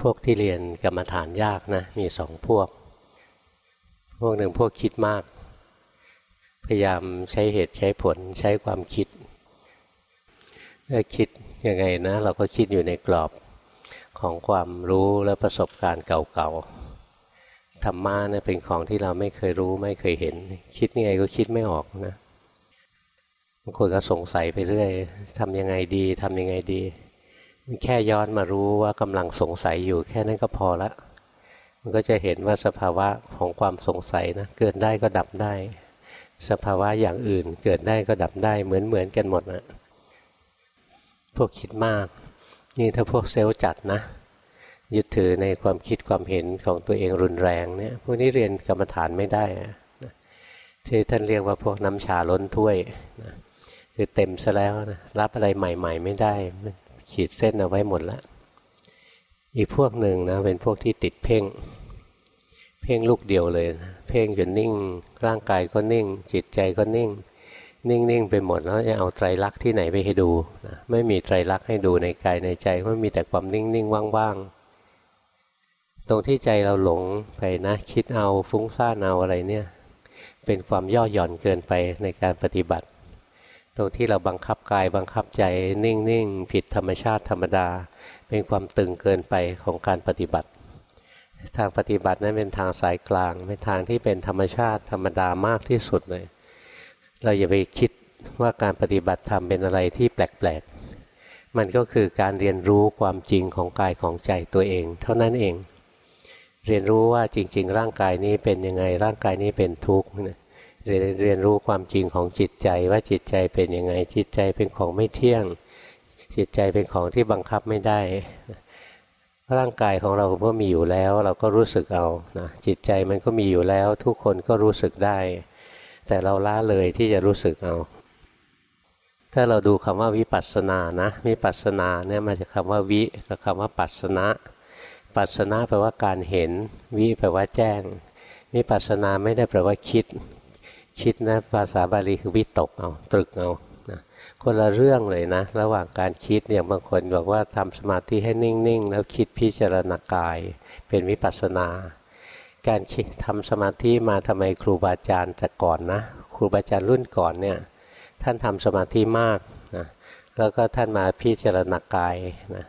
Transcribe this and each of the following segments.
พวกที่เรียนกรรมฐานยากนะ มีสองพวก พวกหนึ่งพวกคิดมาก พยายามใช้เหตุใช้ผลใช้ความคิดเมื่อคิดยังไงนะ เราก็คิดอยู่ในกรอบของความรู้และประสบการณ์เก่าๆธรรมะเนี่ยเป็นของที่เราไม่เคยรู้ไม่เคยเห็น คิดยังไงก็คิดไม่ออกนะบางคนก็สงสัยไปเรื่อยทำยังไงดีทำยังไงดี แค่ย้อนมารู้ว่ากำลังสงสัยอยู่แค่นั้นก็พอละมันก็จะเห็นว่าสภาวะของความสงสัยนะเกิดได้ก็ดับได้ สภาวะอย่างอื่นเกิดได้ก็ดับได้เหมือนเหมือนกันหมดนะพวกคิดมาก นี่ถ้าพวกเซลล์จัดนะยึดถือในความคิดความเห็นของตัวเองรุนแรงเนี่ยพวกนี้เรียนกรรมฐานไม่ได้นะที่ท่านเรียกว่าพวกน้ำชาล้นถ้วยนะคือเต็มซะแล้วนะรับอะไรใหม่ ๆ ไม่ได้ ขีดเส้นเอาไว้หมดแล้วอีกพวกหนึ่งนะเป็นพวกที่ติดเพ่ง เพ่งลูกเดียวเลยนะเพ่งจนนิ่ง ร่างกายก็นิ่ง จิตใจก็นิ่ง นิ่งๆไปหมดแล้วจะเอาไตรลักษณ์ที่ไหนไปให้ดูนะไม่มีไตรลักษณ์ให้ดูในกายในใจก็มีแต่ความนิ่งๆว่างๆตรงที่ใจเราหลงไปนะ คิดเอาฟุ้งซ่านเอาอะไรเนี่ย เป็นความย่อหย่อนเกินไปในการปฏิบัติ ตรงที่เราบังคับกายบังคับใจนิ่งๆ ผิดธรรมชาติธรรมดา เป็นความตึงเกินไปของการปฏิบัติ ทางปฏิบัตินั้นเป็นทางสายกลาง เป็นทางที่เป็นธรรมชาติธรรมดามากที่สุดเลย เราอย่าไปคิดว่าการปฏิบัติธรรมเป็นอะไรที่แปลกๆ มันก็คือการเรียนรู้ความจริงของกายของใจตัวเอง เท่านั้นเอง เรียนรู้ว่าจริง ๆ ร่างกายนี้เป็นยังไงร่างกายนี้เป็นทุกข์ เรียนรู้ความจริงของจิตใจว่าจิตใจเป็นยังไง จิตใจเป็นของไม่เที่ยง จิตใจเป็นของที่บังคับไม่ได้ ร่างกายของเราก็มีอยู่แล้ว เราก็รู้สึกเอานะจิตใจมันก็มีอยู่แล้ว ทุกคนก็รู้สึกได้ แต่เราละเลยที่จะรู้สึกเอา ถ้าเราดูคำว่าวิปัสสนานะวิปัสสนาเนี่ยมาจากคาว่าวิกับคำว่าปัสสนะปัสสนะแปลว่าการเห็นวิแปลว่าแจ้งวิปัสสนาไม่ได้แปลว่าคิด คิดนะภาษาบาลีคือวิตกเอาตรึกเอานะคนละเรื่องเลยนะ ระหว่างการคิดอย่างบางคนบอกว่าทำสมาธิให้นิ่งๆ แล้วคิดพิจารณากาย เป็นวิปัสสนา การทำสมาธิมาทำไมครูบาอาจารย์แต่ก่อนนะครูบาอาจารย์รุ่นก่อนเนี่ยท่านทำสมาธิมากนะแล้วก็ท่านมาพิจารณากายนะ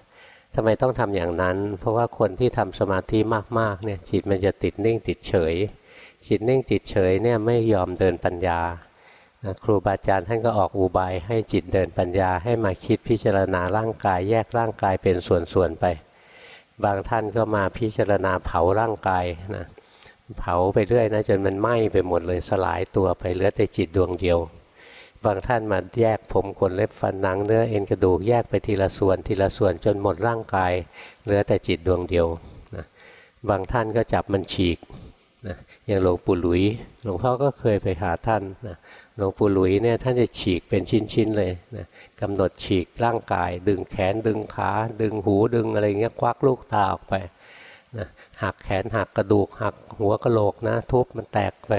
ทำไมต้องทำอย่างนั้น เพราะว่าคนที่ทำสมาธิมากๆเนี่ยจิตมันจะติดนิ่งติดเฉย จิตนิ่งจิตเฉยเนี่ยไม่ยอมเดินปัญญาครูบาอาจารย์ท่านก็ออกอุบายให้จิตเดินปัญญาให้มาคิดพิจารณาร่างกาย แยกร่างกายเป็นส่วนๆไป บางท่านก็มาพิจารณาเผาร่างกายนะเผาไปเรื่อยนะจนมันไหม้ไปหมดเลยสลายตัวไปเหลือแต่จิตดวงเดียว บางท่านมาแยกผมขนเล็บฟันหนังเนื้อเอ็นกระดูกแยกไปทีละส่วนทีละส่วนจนหมดร่างกาย เหลือแต่จิตดวงเดียวนะบางท่านก็จับมันฉีก อย่างหลวงปู่หลุย หลวงพ่อก็เคยไปหาท่านนะหลวงปู่หลุยเนี่ยท่านจะฉีกเป็นชิ้นๆเลยนะกำหนดฉีกร่างกาย ดึงแขนดึงขา ดึงหูดึงอะไรเงี้ยควักลูกตาออกไปนะหักแขนหักกระดูก หักหัวกระโหลกนะ ทุบมันแตกไป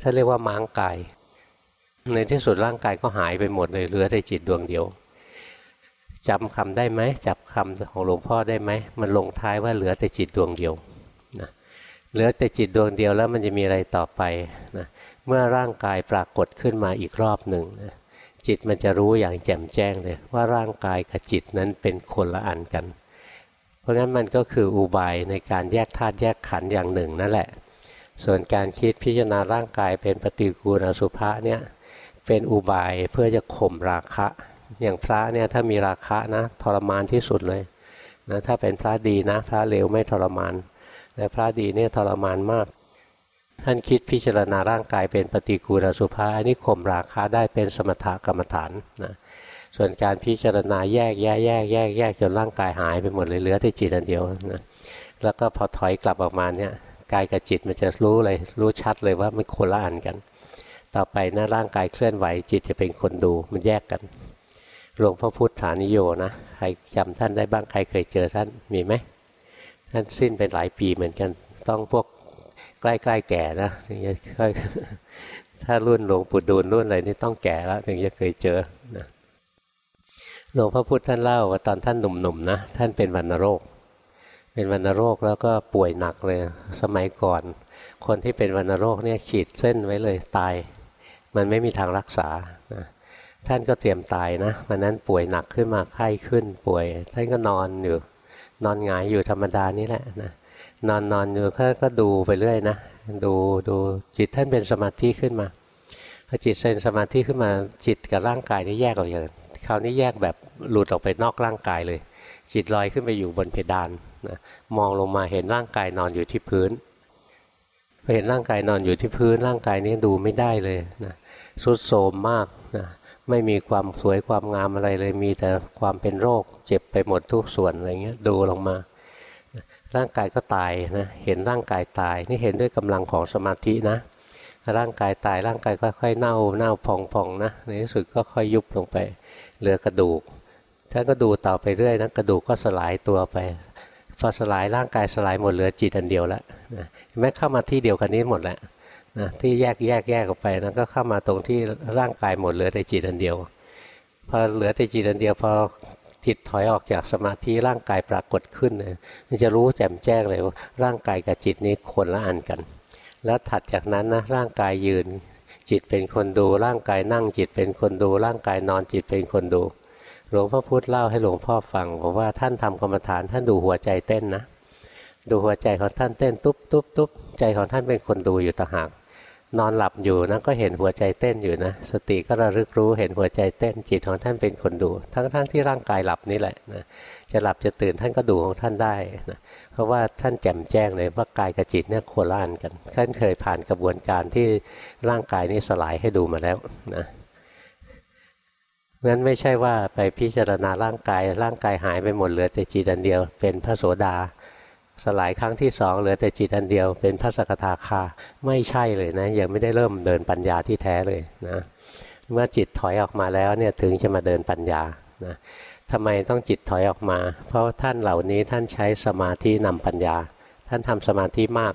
ท่านเรียกว่าม้างกายในที่สุดร่างกายก็หายไปหมดเลยเหลือแต่จิตดวงเดียวจำคำได้ไหมจับคำของหลวงพ่อได้ไหมมันลงท้ายว่าเหลือแต่จิตดวงเดียว เหลือแต่จิตดวงเดียวแล้วมันจะมีอะไรต่อไปนะเมื่อร่างกายปรากฏขึ้นมาอีกรอบหนึ่งนะจิตมันจะรู้อย่างแจ่มแจ้งเลยว่าร่างกายกับจิตนั้นเป็นคนละอันกัน เพราะงั้นมันก็คืออุบายในการแยกธาตุแยกขันธ์อย่างหนึ่งนั่นแหละ ส่วนการคิดพิจารณาร่างกายเป็นปฏิกูลอสุภะเนี่ยเป็นอุบายเพื่อจะข่มราคะ อย่างพระเนี่ยถ้ามีราคะนะทรมานที่สุดเลยนะถ้าเป็นพระดีนะ พระเลวไม่ทรมาน แต่พระดีเนี่ยทรมานมาก ท่านคิดพิจารณาร่างกายเป็นปฏิกูลสุภาอันนี้ข่มราคาได้เป็นสมถกรรมฐานนะส่วนการพิจารณาแยกแยกแยกแยกแยกจนร่างกายหายไปหมดเลยเหลือแต่จิตอันเดียวนะแล้วก็พอถอยกลับออกมาเนี่ยกายกับจิตมันจะรู้เลยรู้ชัดเลยว่ามันคนละอันกัน ต่อไปนะร่างกายเคลื่อนไหวจิตจะเป็นคนดูมันแยกกันหลวงพ่อพุทธานิโยนะใครจำท่านได้บ้างใครเคยเจอท่านมีไหม ท่านสิ้นไปหลายปีเหมือนกัน ต้องพวกใกล้ๆแก่นะถึงจะค่อยถ้ารุ่นหลวงปู่ดูลรุ่นอะไรนี่ต้องแก่แล้วถึงจะเคยเจอนะหลวงพ่อพุธท่านเล่าว่าตอนท่านหนุ่มๆนะท่านเป็นวันโรค เป็นวัณโรคแล้วก็ป่วยหนักเลย สมัยก่อน คนที่เป็นวัณโรคเนี่ยขีดเส้นไว้เลยตาย มันไม่มีทางรักษานะท่านก็เตรียมตายนะวันนั้นป่วยหนักขึ้นมาไข้ขึ้นป่วย ท่านก็นอนอยู่ นอนหงายอยู่ธรรมดานี่แหละนะนอนนอนอยู่ก็ก็ดูไปเรื่อยนะดูดูจิตท่านเป็นสมาธิขึ้นมาพอจิตเป็นสมาธิขึ้นมาจิตกับร่างกายนี่แยกออกอย่างคราวนี้แยกแบบหลุดออกไปนอกร่างกายเลย จิตลอยขึ้นไปอยู่บนเพดานนะมองลงมาเห็นร่างกายนอนอยู่ที่พื้นพอเห็นร่างกายนอนอยู่ที่พื้นร่างกายนี้ดูไม่ได้เลยนะสุดโทมมากนะ ไม่มีความสวยความงามอะไรเลยมีแต่ความเป็นโรค เจ็บไปหมดทุกส่วนอะไรเงี้ยดูลงมา ร่างกายก็ตายนะเห็นร่างกายตาย นี่เห็นด้วยกำลังของสมาธินะ ร่างกายตายร่างกายก็ค่อยเน่าเน่าพองๆนะในที่สุดก็ค่อยยุบลงไป เหลือกระดูกท่านก็ดูต่อไปเรื่อยนะกระดูกก็สลายตัวไปพอสลายร่างกายสลายหมดเหลือจิตอันเดียวแล้วนะแม้เข้ามาที่เดียวกันนี้หมดแล้ว นะที่แยกแยกแยกออกไปนะก็เข้ามาตรงที่ร่างกายหมดเหลือแต่จิตอันเดียว พอเหลือแต่จิตอันเดียวพอจิตถอยออกจากสมาธิร่างกายปรากฏขึ้นเลยมันจะรู้แจ่มแจ้งเลยว่าร่างกายกับจิตนี้คนละอันกัน แล้วถัดจากนั้นนะร่างกายยืน จิตเป็นคนดูร่างกายนั่งจิตเป็นคนดู ร่างกายนอนจิตเป็นคนดูหลวงพ่อพุธเล่าให้หลวงพ่อฟังบอกว่าท่านทำกรรมฐานท่านดูหัวใจเต้นนะดูหัวใจของท่านเต้นตุ๊บตุ๊บตุ๊บใจของท่านเป็นคนดูอยู่ต่างหาก นอนหลับอยู่นะก็เห็นหัวใจเต้นอยู่นะ สติก็ระลึกรู้เห็นหัวใจเต้น จิตของท่านเป็นคนดู ทั้งๆทที่ร่างกายหลับนี่แหละนะจะหลับจะตื่นท่านก็ดูของท่านได้นะเพราะว่าท่านแจ่มแจ้งเลยว่ากายกับจิตเนี่ยโคล่านกันท่านเคยผ่านกระบวนการที่ร่างกายนี้สลายให้ดูมาแล้วนะงั้นไม่ใช่ว่าไปพิจารณาร่างกาย ร่างกายหายไปหมดเหลือแต่จิตอันเดียว เป็นพระโสดา สลายครั้งที่สองเหลือแต่จิตอันเดียวเป็นพระสกทาคาไม่ใช่เลยนะ ยังไม่ได้เริ่มเดินปัญญาที่แท้เลยนะเมื่อจิตถอยออกมาแล้วเนี่ยถึงจะมาเดินปัญญานะทำไมต้องจิตถอยออกมา เพราะท่านเหล่านี้ท่านใช้สมาธินำปัญญา ท่านทำสมาธิมาก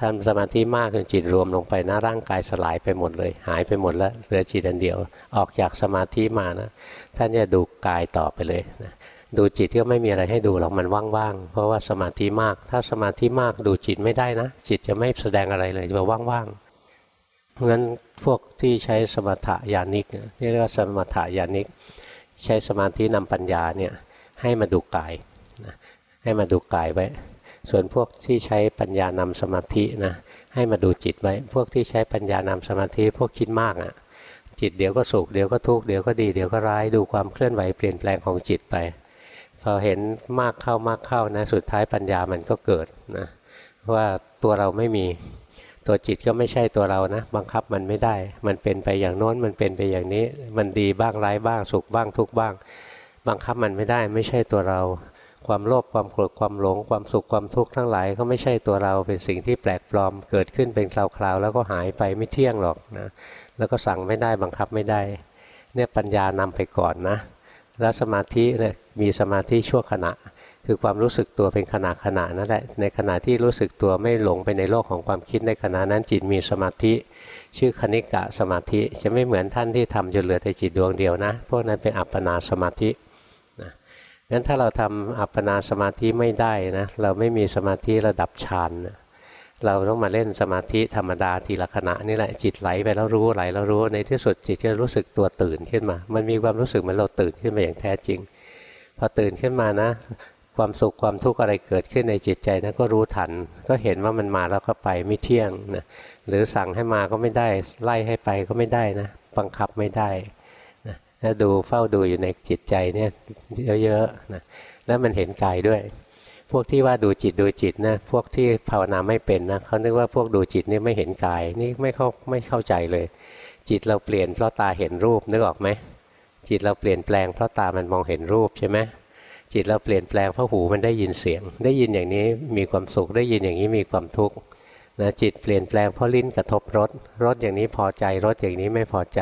ทำสมาธิมากจนจิตรวมลงไปนะร่างกายสลายไปหมดเลย หายไปหมดแล้วเหลือจิตอันเดียว ออกจากสมาธิมานะท่านจะดูกายต่อไปเลยนะ ดูจิตก็ไม่มีอะไรให้ดูหรอกมันว่างๆ เพราะว่าสมาธิมาก ถ้าสมาธิมากดูจิตไม่ได้นะ จิตจะไม่แสดงอะไรเลยจะว่างๆ เพราะฉะนั้นพวกที่ใช้สมถะญาณิกนี่เรียกว่าสมถะญาณิก ใช้สมาธินำปัญญาเนี่ยให้มาดูกายนะให้มาดูกายไว้ ส่วนพวกที่ใช้ปัญญานำสมาธินะให้มาดูจิตไว้ พวกที่ใช้ปัญญานำสมาธิพวกคิดมากอะ่ะจิตเดี๋ยวก็สุขเดี๋ยวก็ทุกข์เดี๋ยวก็ดีเดี๋ยวก็ร้ายดูความเคลื่อนไหวเปลี่ยนแปลงของจิตไป พอเห็นมากเข้ามากเข้านะสุดท้ายปัญญามันก็เกิดนะว่าตัวเราไม่มีตัวจิตก็ไม่ใช่ตัวเรานะบังคับมันไม่ได้ มันเป็นไปอย่างโน้นมันเป็นไปอย่างนี้ มันดีบ้างร้ายบ้างสุขบ้างทุกบ้าง บังคับมันไม่ได้ไม่ใช่ตัวเรา ความโลภความโกรธความหลง ความสุขความทุกข์ทั้งหลายก็ไม่ใช่ตัวเราเป็นสิ่งที่แปลกปลอม เกิดขึ้นเป็นคราวๆแล้วก็หายไปไม่เที่ยงหรอกนะแล้วก็สั่งไม่ได้บังคับไม่ได้ เนี่ยปัญญานำไปก่อนนะ แล้วสมาธิเนี่ยมีสมาธิชั่วขณะ คือความรู้สึกตัวเป็นขณะขณะนั่นแหละในขณะที่รู้สึกตัวไม่หลงไปในโลกของความคิดในขณะนั้นจิตมีสมาธิ ชื่อคณิกะสมาธิจะไม่เหมือนท่านที่ทำจนเหลือแต่จิตดวงเดียวนะพวกนั้นเป็นอัปปนาสมาธินะงั้นถ้าเราทำอัปปนาสมาธิไม่ได้นะเราไม่มีสมาธิระดับฌานนะ เราต้องมาเล่นสมาธิธรรมดาทีละขณะนี่แหละจิตไหลไปแล้วรู้ไหลแล้วรู้ในที่สุดจิตจะรู้สึกตัวตื่นขึ้นมา มันมีความรู้สึกเหมือนเราตื่นขึ้นมาอย่างแท้จริง พอตื่นขึ้นมานะ ความสุขความทุกข์อะไรเกิดขึ้นในจิตใจนะก็รู้ทัน ก็เห็นว่ามันมาแล้วก็ไปไม่เที่ยงนะหรือสั่งให้มาก็ไม่ได้ไล่ให้ไปก็ไม่ได้นะบังคับไม่ได้นะดูเฝ้าดูอยู่ในจิตใจเนี่ยเยอะๆนะแล้วมันเห็นกายด้วย พวกที่ว่าดูจิตดูจิตนะพวกที่ภาวนาไม่เป็นนะเขานึกว่าพวกดูจิตนี่ไม่เห็นกายนี่ไม่เข้าไม่เข้าใจเลย จิตเราเปลี่ยนเพราะตาเห็นรูปนึกออกไหมจิตเราเปลี่ยนแปลงเพราะตามันมองเห็นรูปใช่ไหมจิตเราเปลี่ยนแปลงเพราะหูมันได้ยินเสียง ได้ยินอย่างนี้มีความสุขได้ยินอย่างนี้มีความทุกข์นะจิตเปลี่ยนแปลงเพราะลิ้นกระทบรสรสอย่างนี้พอใจรสอย่างนี้ไม่พอใจ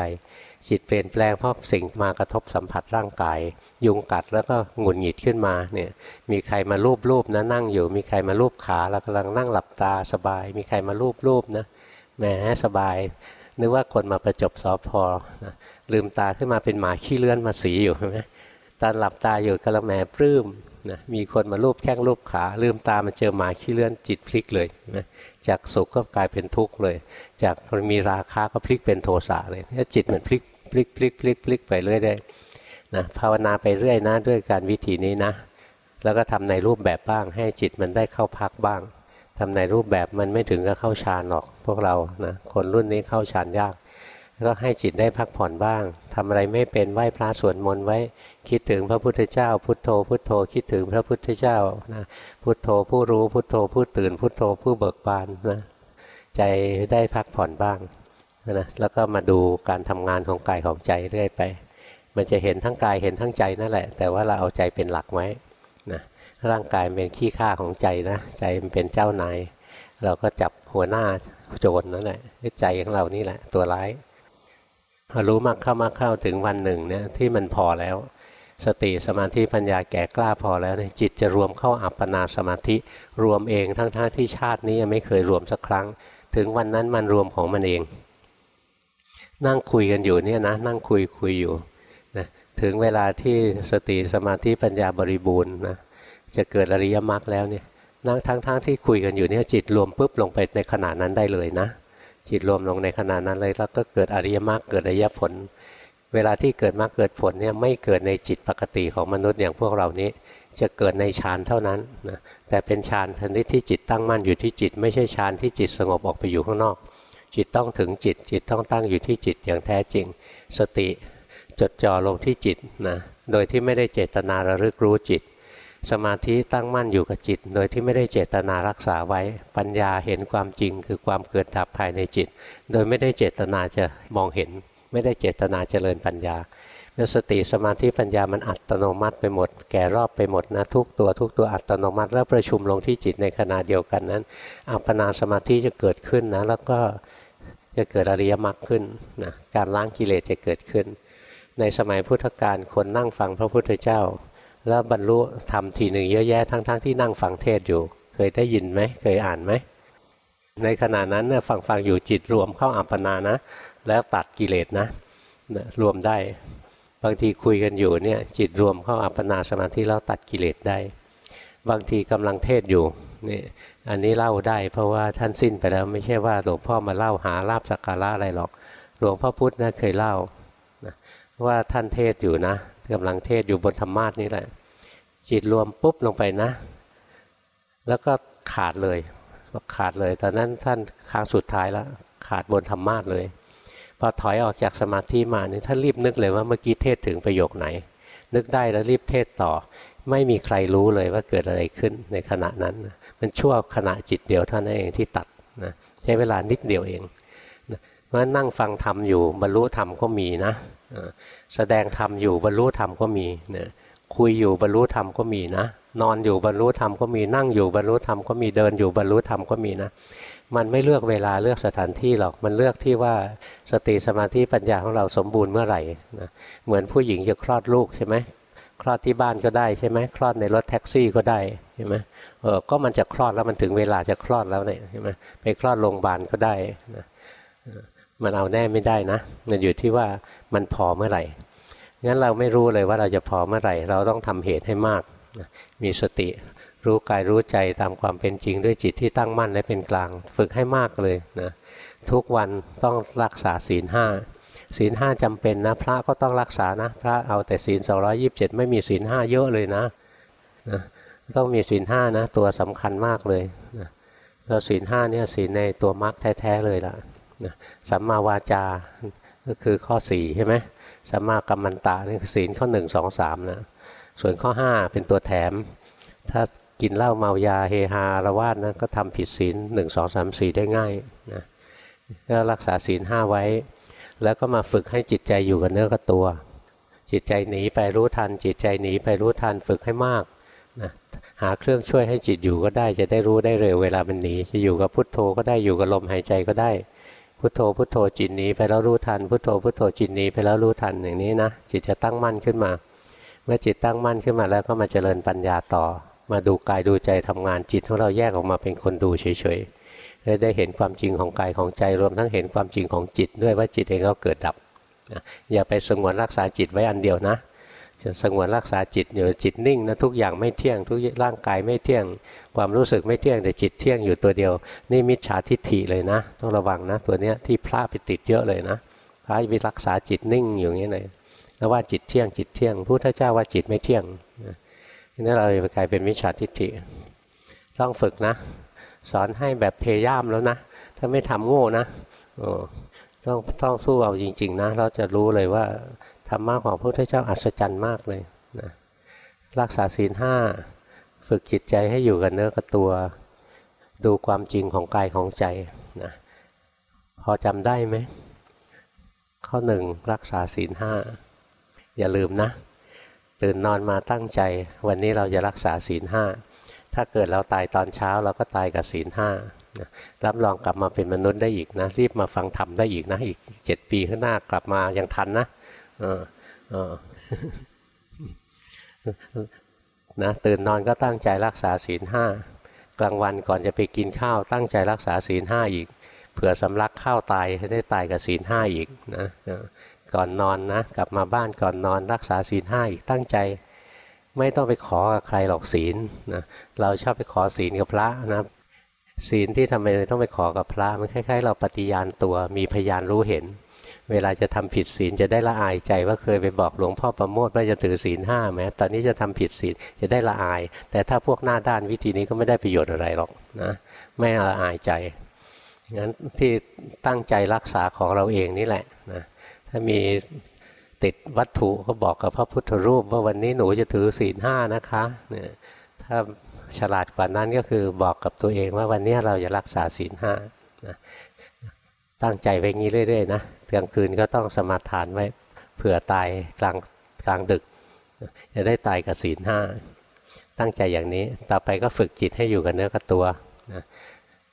จิตเปลี่ยนแปลงเพราะสิ่งมากระทบสัมผัสร่างกาย ยุงกัดแล้วก็หงุดหงิดขึ้นมาเนี่ยมีใครมาลูบรูปนะนั่งอยู่ มีใครมาลูบขาแล้วกำลังนั่งหลับตาสบาย มีใครมาลูบรูปนะแหมสบาย นึกว่าคนมาประจบสอพอนะลืมตาขึ้นมาเป็นหมาขี้เลื่อนมาสีอยู่ใช่ไหมตอนหลับตาอยู่กระแมปลื้ม นะมีคนมาลูบแข้งลูบขา ลืมตามาเจอหมาขี้เลื่อนจิตพลิกเลยนะจากสุขก็กลายเป็นทุกข์เลย จากมีราคาก็พลิกเป็นโทสะเลยนี่จิตมันพลิกพลิกพลิกพลิกพลิกไปเรื่อยได้นะภาวนาไปเรื่อยนะด้วยการวิธีนี้นะ แล้วก็ทำในรูปแบบบ้าง ให้จิตมันได้เข้าพักบ้างทำในรูปแบบมันไม่ถึงกับเข้าฌานหรอกพวกเรานะคนรุ่นนี้เข้าฌานยากก็ให้จิตได้พักผ่อนบ้างทำอะไรไม่เป็นไหว้พระสวดมนต์ไว้ คิดถึงพระพุทธเจ้า พุทโธ พุทโธ คิดถึงพระพุทธเจ้านะพุทโธผู้รู้พุทโธผู้ตื่น พุทโธผู้เบิกบานนะใจได้พักผ่อนบ้างนะแล้วก็มาดูการทำงานของกายของใจเรื่อยไป มันจะเห็นทั้งกายเห็นทั้งใจนั่นแหละ แต่ว่าเราเอาใจเป็นหลักไว้นะร่างกายเป็นขี้ข้าของใจนะ ใจมันเป็นเจ้านายเราก็จับหัวหน้าโจรนั่นแหละใจของเรานี่แหละ ตัวร้ายพอรู้มากเข้ามากเข้าถึงวันหนึ่งเนี่ยที่มันพอแล้ว สติสมาธิปัญญาแก่กล้าพอแล้วเนี่ยจิตจะรวมเข้าอัปปนาสมาธิรวมเองทั้งๆทที่ชาตินี้ยังไม่เคยรวมสักครั้ง ถึงวันนั้นมันรวมของมันเอง นั่งคุยกันอยู่เนี่ยนะนั่งคุยคุยอยู่นะถึงเวลาที่สติสมาธิปัญญาบริบูรณ์นะจะเกิดอริยมรรคแล้วเนี่ยนั่งทั้งๆทที่คุยกันอยู่เนี่ยจิตรวมปุ๊บลงไปในขณะนั้นได้เลยนะ จิตรวมลงในขณะนั้นเลยแล้วก็เกิดอริยมรรคเกิดอริยผล เวลาที่เกิดมรรคเกิดผลเนี่ยไม่เกิดในจิตปกติของมนุษย์อย่างพวกเรานี้ จะเกิดในฌานเท่านั้นนะแต่เป็นฌานชนิดที่จิตตั้งมั่นอยู่ที่จิต ไม่ใช่ฌานที่จิตสงบออกไปอยู่ข้างนอก จิตต้องถึงจิต จิตต้องตั้งอยู่ที่จิตอย่างแท้จริง สติจดจ่อลงที่จิตนะโดยที่ไม่ได้เจตนาระลึกรู้จิต สมาธิตั้งมั่นอยู่กับจิต โดยที่ไม่ได้เจตนารักษาไว้ ปัญญาเห็นความจริงคือความเกิดดับภายในจิต โดยไม่ได้เจตนาจะมองเห็น ไม่ได้เจตนาเจริญปัญญาเมื่อสติสมาธิปัญญามันอัตโนมัติไปหมด แก่รอบไปหมดนะทุกตัวทุกตัวอัตโนมัติ แล้วประชุมลงที่จิตในขณะเดียวกันนั้นอัปปนาสมาธิจะเกิดขึ้นนะแล้วก็จะเกิดอริยมรรคขึ้นนะการล้างกิเลสจะเกิดขึ้น ในสมัยพุทธกาลคนนั่งฟังพระพุทธเจ้า แล้วบรรลุทำทีหนึ่งเยอะแยะทั้งๆทที่นั่งฟังเทศอยู่ เคยได้ยินไหมเคยอ่านไหมในขณะนั้นฟังฟังอยู่จิตรวมเข้าอัปปนานะ แล้วตัดกิเลสนะรวมได้ บางทีคุยกันอยู่เนี่ยจิตรวมเข้าอัปปนาสมาธิแล้วตัดกิเลสได้ บางทีกำลังเทศอยู่นี่อันนี้เล่าได้เพราะว่าท่านสิ้นไปแล้วไม่ใช่ว่าหลวงพ่อมาเล่าหาลาบสักการะอะไรหรอก หลวงพ่อพุธนะเคยเล่านะว่าท่านเทศอยู่นะกำลังเทศอยู่บนธรรมาสนี่แหละ จิตรวมปุ๊บลงไปนะ แล้วก็ขาดเลยขาดเลยตอนนั้นท่านครั้งสุดท้ายแล้วขาดบนธรรมาสเลย พอถอยออกจากสมาธิมาเนี่ยท่านรีบนึกเลยว่าเมื่อกี้เทศถึงประโยคไหน นึกได้แล้วรีบเทศต่อ ไม่มีใครรู้เลยว่าเกิดอะไรขึ้นในขณะนั้น มันชั่วขณะจิตเดียวเท่านั้นเองที่ตัดนะใช้เวลานิดเดียวเองเพราะนั่งฟังธรรมอยู่บรรลุธรรมก็มีนะแสดงธรรมอยู่บรรลุธรรมก็มีนะคุยอยู่บรรลุธรรมก็มีนะ นอนอยู่บรรลุธรรมก็มีนั่งอยู่บรรลุธรรมก็มีเดินอยู่บรรลุธรรมก็มีนะ มันไม่เลือกเวลาเลือกสถานที่หรอก มันเลือกที่ว่าสติสมาธิปัญญาของเราสมบูรณ์เมื่อไหร่นะเหมือนผู้หญิงจะคลอดลูกใช่ไหมคลอดที่บ้านก็ได้ใช่ไหมคลอดในรถแท็กซี่ก็ได้ใช่ไหมเออก็มันจะคลอดแล้วมันถึงเวลาจะคลอดแล้วเนี่ยใช่ไหมไปคลอดโรงพยาบาลก็ได้นะมันเอาแน่ไม่ได้นะ มันอยู่ที่ว่ามันพอเมื่อไหร่งั้นเราไม่รู้เลยว่าเราจะพอเมื่อไหร่ เราต้องทำเหตุให้มาก มีสติ รู้กายรู้ใจตามความเป็นจริงด้วยจิตที่ตั้งมั่นและเป็นกลาง ฝึกให้มากเลยนะทุกวันต้องรักษาศีลห้าศีลห้าจำเป็นนะพระก็ต้องรักษานะ พระเอาแต่ศีล227 ไม่มีศีลห้าเยอะเลยนะนะต้องมีศีลห้านะ ตัวสำคัญมากเลยนะเราศีลห้าเนี่ยศีลในตัวมรรคแท้ๆเลยล่ะสัมมาวาจาก็คือข้อสี่ใช่ไหมสัมมากัมมันตานี่คือศีลข้อหนึ่งสองสามนะส่วนข้อห้าเป็นตัวแถม ถ้า กินเหล้าเมายาเฮฮาละวาดนะก็ทำผิดศีลหนึ่งสองสามสี่ได้ง่ายนะก็รักษาศีลห้าไว้ แล้วก็มาฝึกให้จิตใจอยู่กับเนื้อกับตัว จิตใจหนีไปรู้ทัน จิตใจหนีไปรู้ทันฝึกให้มากนะหาเครื่องช่วยให้จิตอยู่ก็ได้จะได้รู้ได้เร็วเวลามันหนีจะอยู่กับพุทโธก็ได้อยู่กับลมหายใจก็ได้ พุทโธพุทโธจิตหนีไปแล้วรู้ทัน พุทโธพุทโธจิตหนีไปแล้วรู้ทันอย่างนี้นะจิตจะตั้งมั่นขึ้นมา เมื่อจิตตั้งมั่นขึ้นมาแล้วก็มาเจริญปัญญาต่อ มาดูกายดูใจทำงานจิตของเราแยกออกมาเป็นคนดูเฉยๆได้เห็นความจริงของกายของใจรวมทั้งเห็นความจริงของจิตด้วยว่าจิตเองก็เกิดดับอย่าไปสงวนรักษาจิตไว้อันเดียวนะจะสงวนรักษาจิตอยู่จิตนิ่งนะทุกอย่างไม่เที่ยง ทุกร่างกายไม่เที่ยง ความรู้สึกไม่เที่ยงแต่จิตเที่ยงอยู่ตัวเดียว นี่มิจฉาทิฏฐิเลยนะ ต้องระวังนะ ตัวเนี้ยที่พระไปติดเยอะเลยนะพระไปรักษาจิตนิ่งอยู่อย่างนี้เลยแล้วว่าจิตเที่ยงจิตเที่ยงพุทธเจ้าว่าจิตไม่เที่ยง นี่เราไปกลายเป็นมิจฉาทิฏฐิต้องฝึกนะ สอนให้แบบเทย่ามแล้วนะ ถ้าไม่ทำโง่นะต้องต้องสู้เอาจริง ๆ นะ เราจะรู้เลยว่าธรรมะของพระพุทธเจ้าอัศจรรย์มากเลยนะรักษาศีลห้าฝึกจิตใจให้อยู่กับเนื้อกับตัว ดูความจริงของกายของใจนะพอจำได้ไหม ข้อหนึ่งรักษาศีลห้าอย่าลืมนะ ตื่นนอนมาตั้งใจ วันนี้เราจะรักษาศีลห้าถ้าเกิดเราตายตอนเช้าเราก็ตายกับศีลห้ารับรองกลับมาเป็นมนุษย์ได้อีกนะ รีบมาฟังธรรมได้อีกนะ อีกเจ็ดปีข้างหน้ากลับมายังทันนะนะตื่นนอนก็ตั้งใจรักษาศีลห้ากลางวันก่อนจะไปกินข้าว ตั้งใจรักษาศีลห้าอีก เผื่อสำลักข้าวตายให้ได้ตายกับศีลห้าอีกนะ ก่อนนอนนะ กลับมาบ้านก่อนนอน รักษาศีลห้าอีกตั้งใจ ไม่ต้องไปขอกับใครหรอกศีลนะเราชอบไปขอศีลกับพระนะศีลที่ทำไมต้องไปขอกับพระมันคล้ายๆ เราปฏิญาณตัวมีพยานรู้เห็น เวลาจะทำผิดศีลจะได้ละอายใจว่าเคยไปบอกหลวงพ่อประโมทว่าจะถือศีลห้าแม้ตอนนี้จะทำผิดศีลจะได้ละอาย แต่ถ้าพวกหน้าด้านวิธีนี้ก็ไม่ได้ประโยชน์อะไรหรอกนะไม่ละอายใจงั้นที่ตั้งใจรักษาของเราเองนี่แหละนะ ถ้ามีติดวัตถุก็บอกกับพระพุทธรูป ว่าวันนี้หนูจะถือศีลห้านะคะเนี่ยถ้าฉลาดกว่านั้นก็คือบอกกับตัวเองว่าวันนี้เราจะรักษาศีลห้านะตั้งใจไว้งี้เรื่อยๆนะกลางคืนก็ต้องสมาทานไว้เผื่อตายกลางกลางดึก จะได้ตายกับศีลห้าตั้งใจอย่างนี้ต่อไปก็ฝึกจิตให้อยู่กับเนื้อกับตัวนะ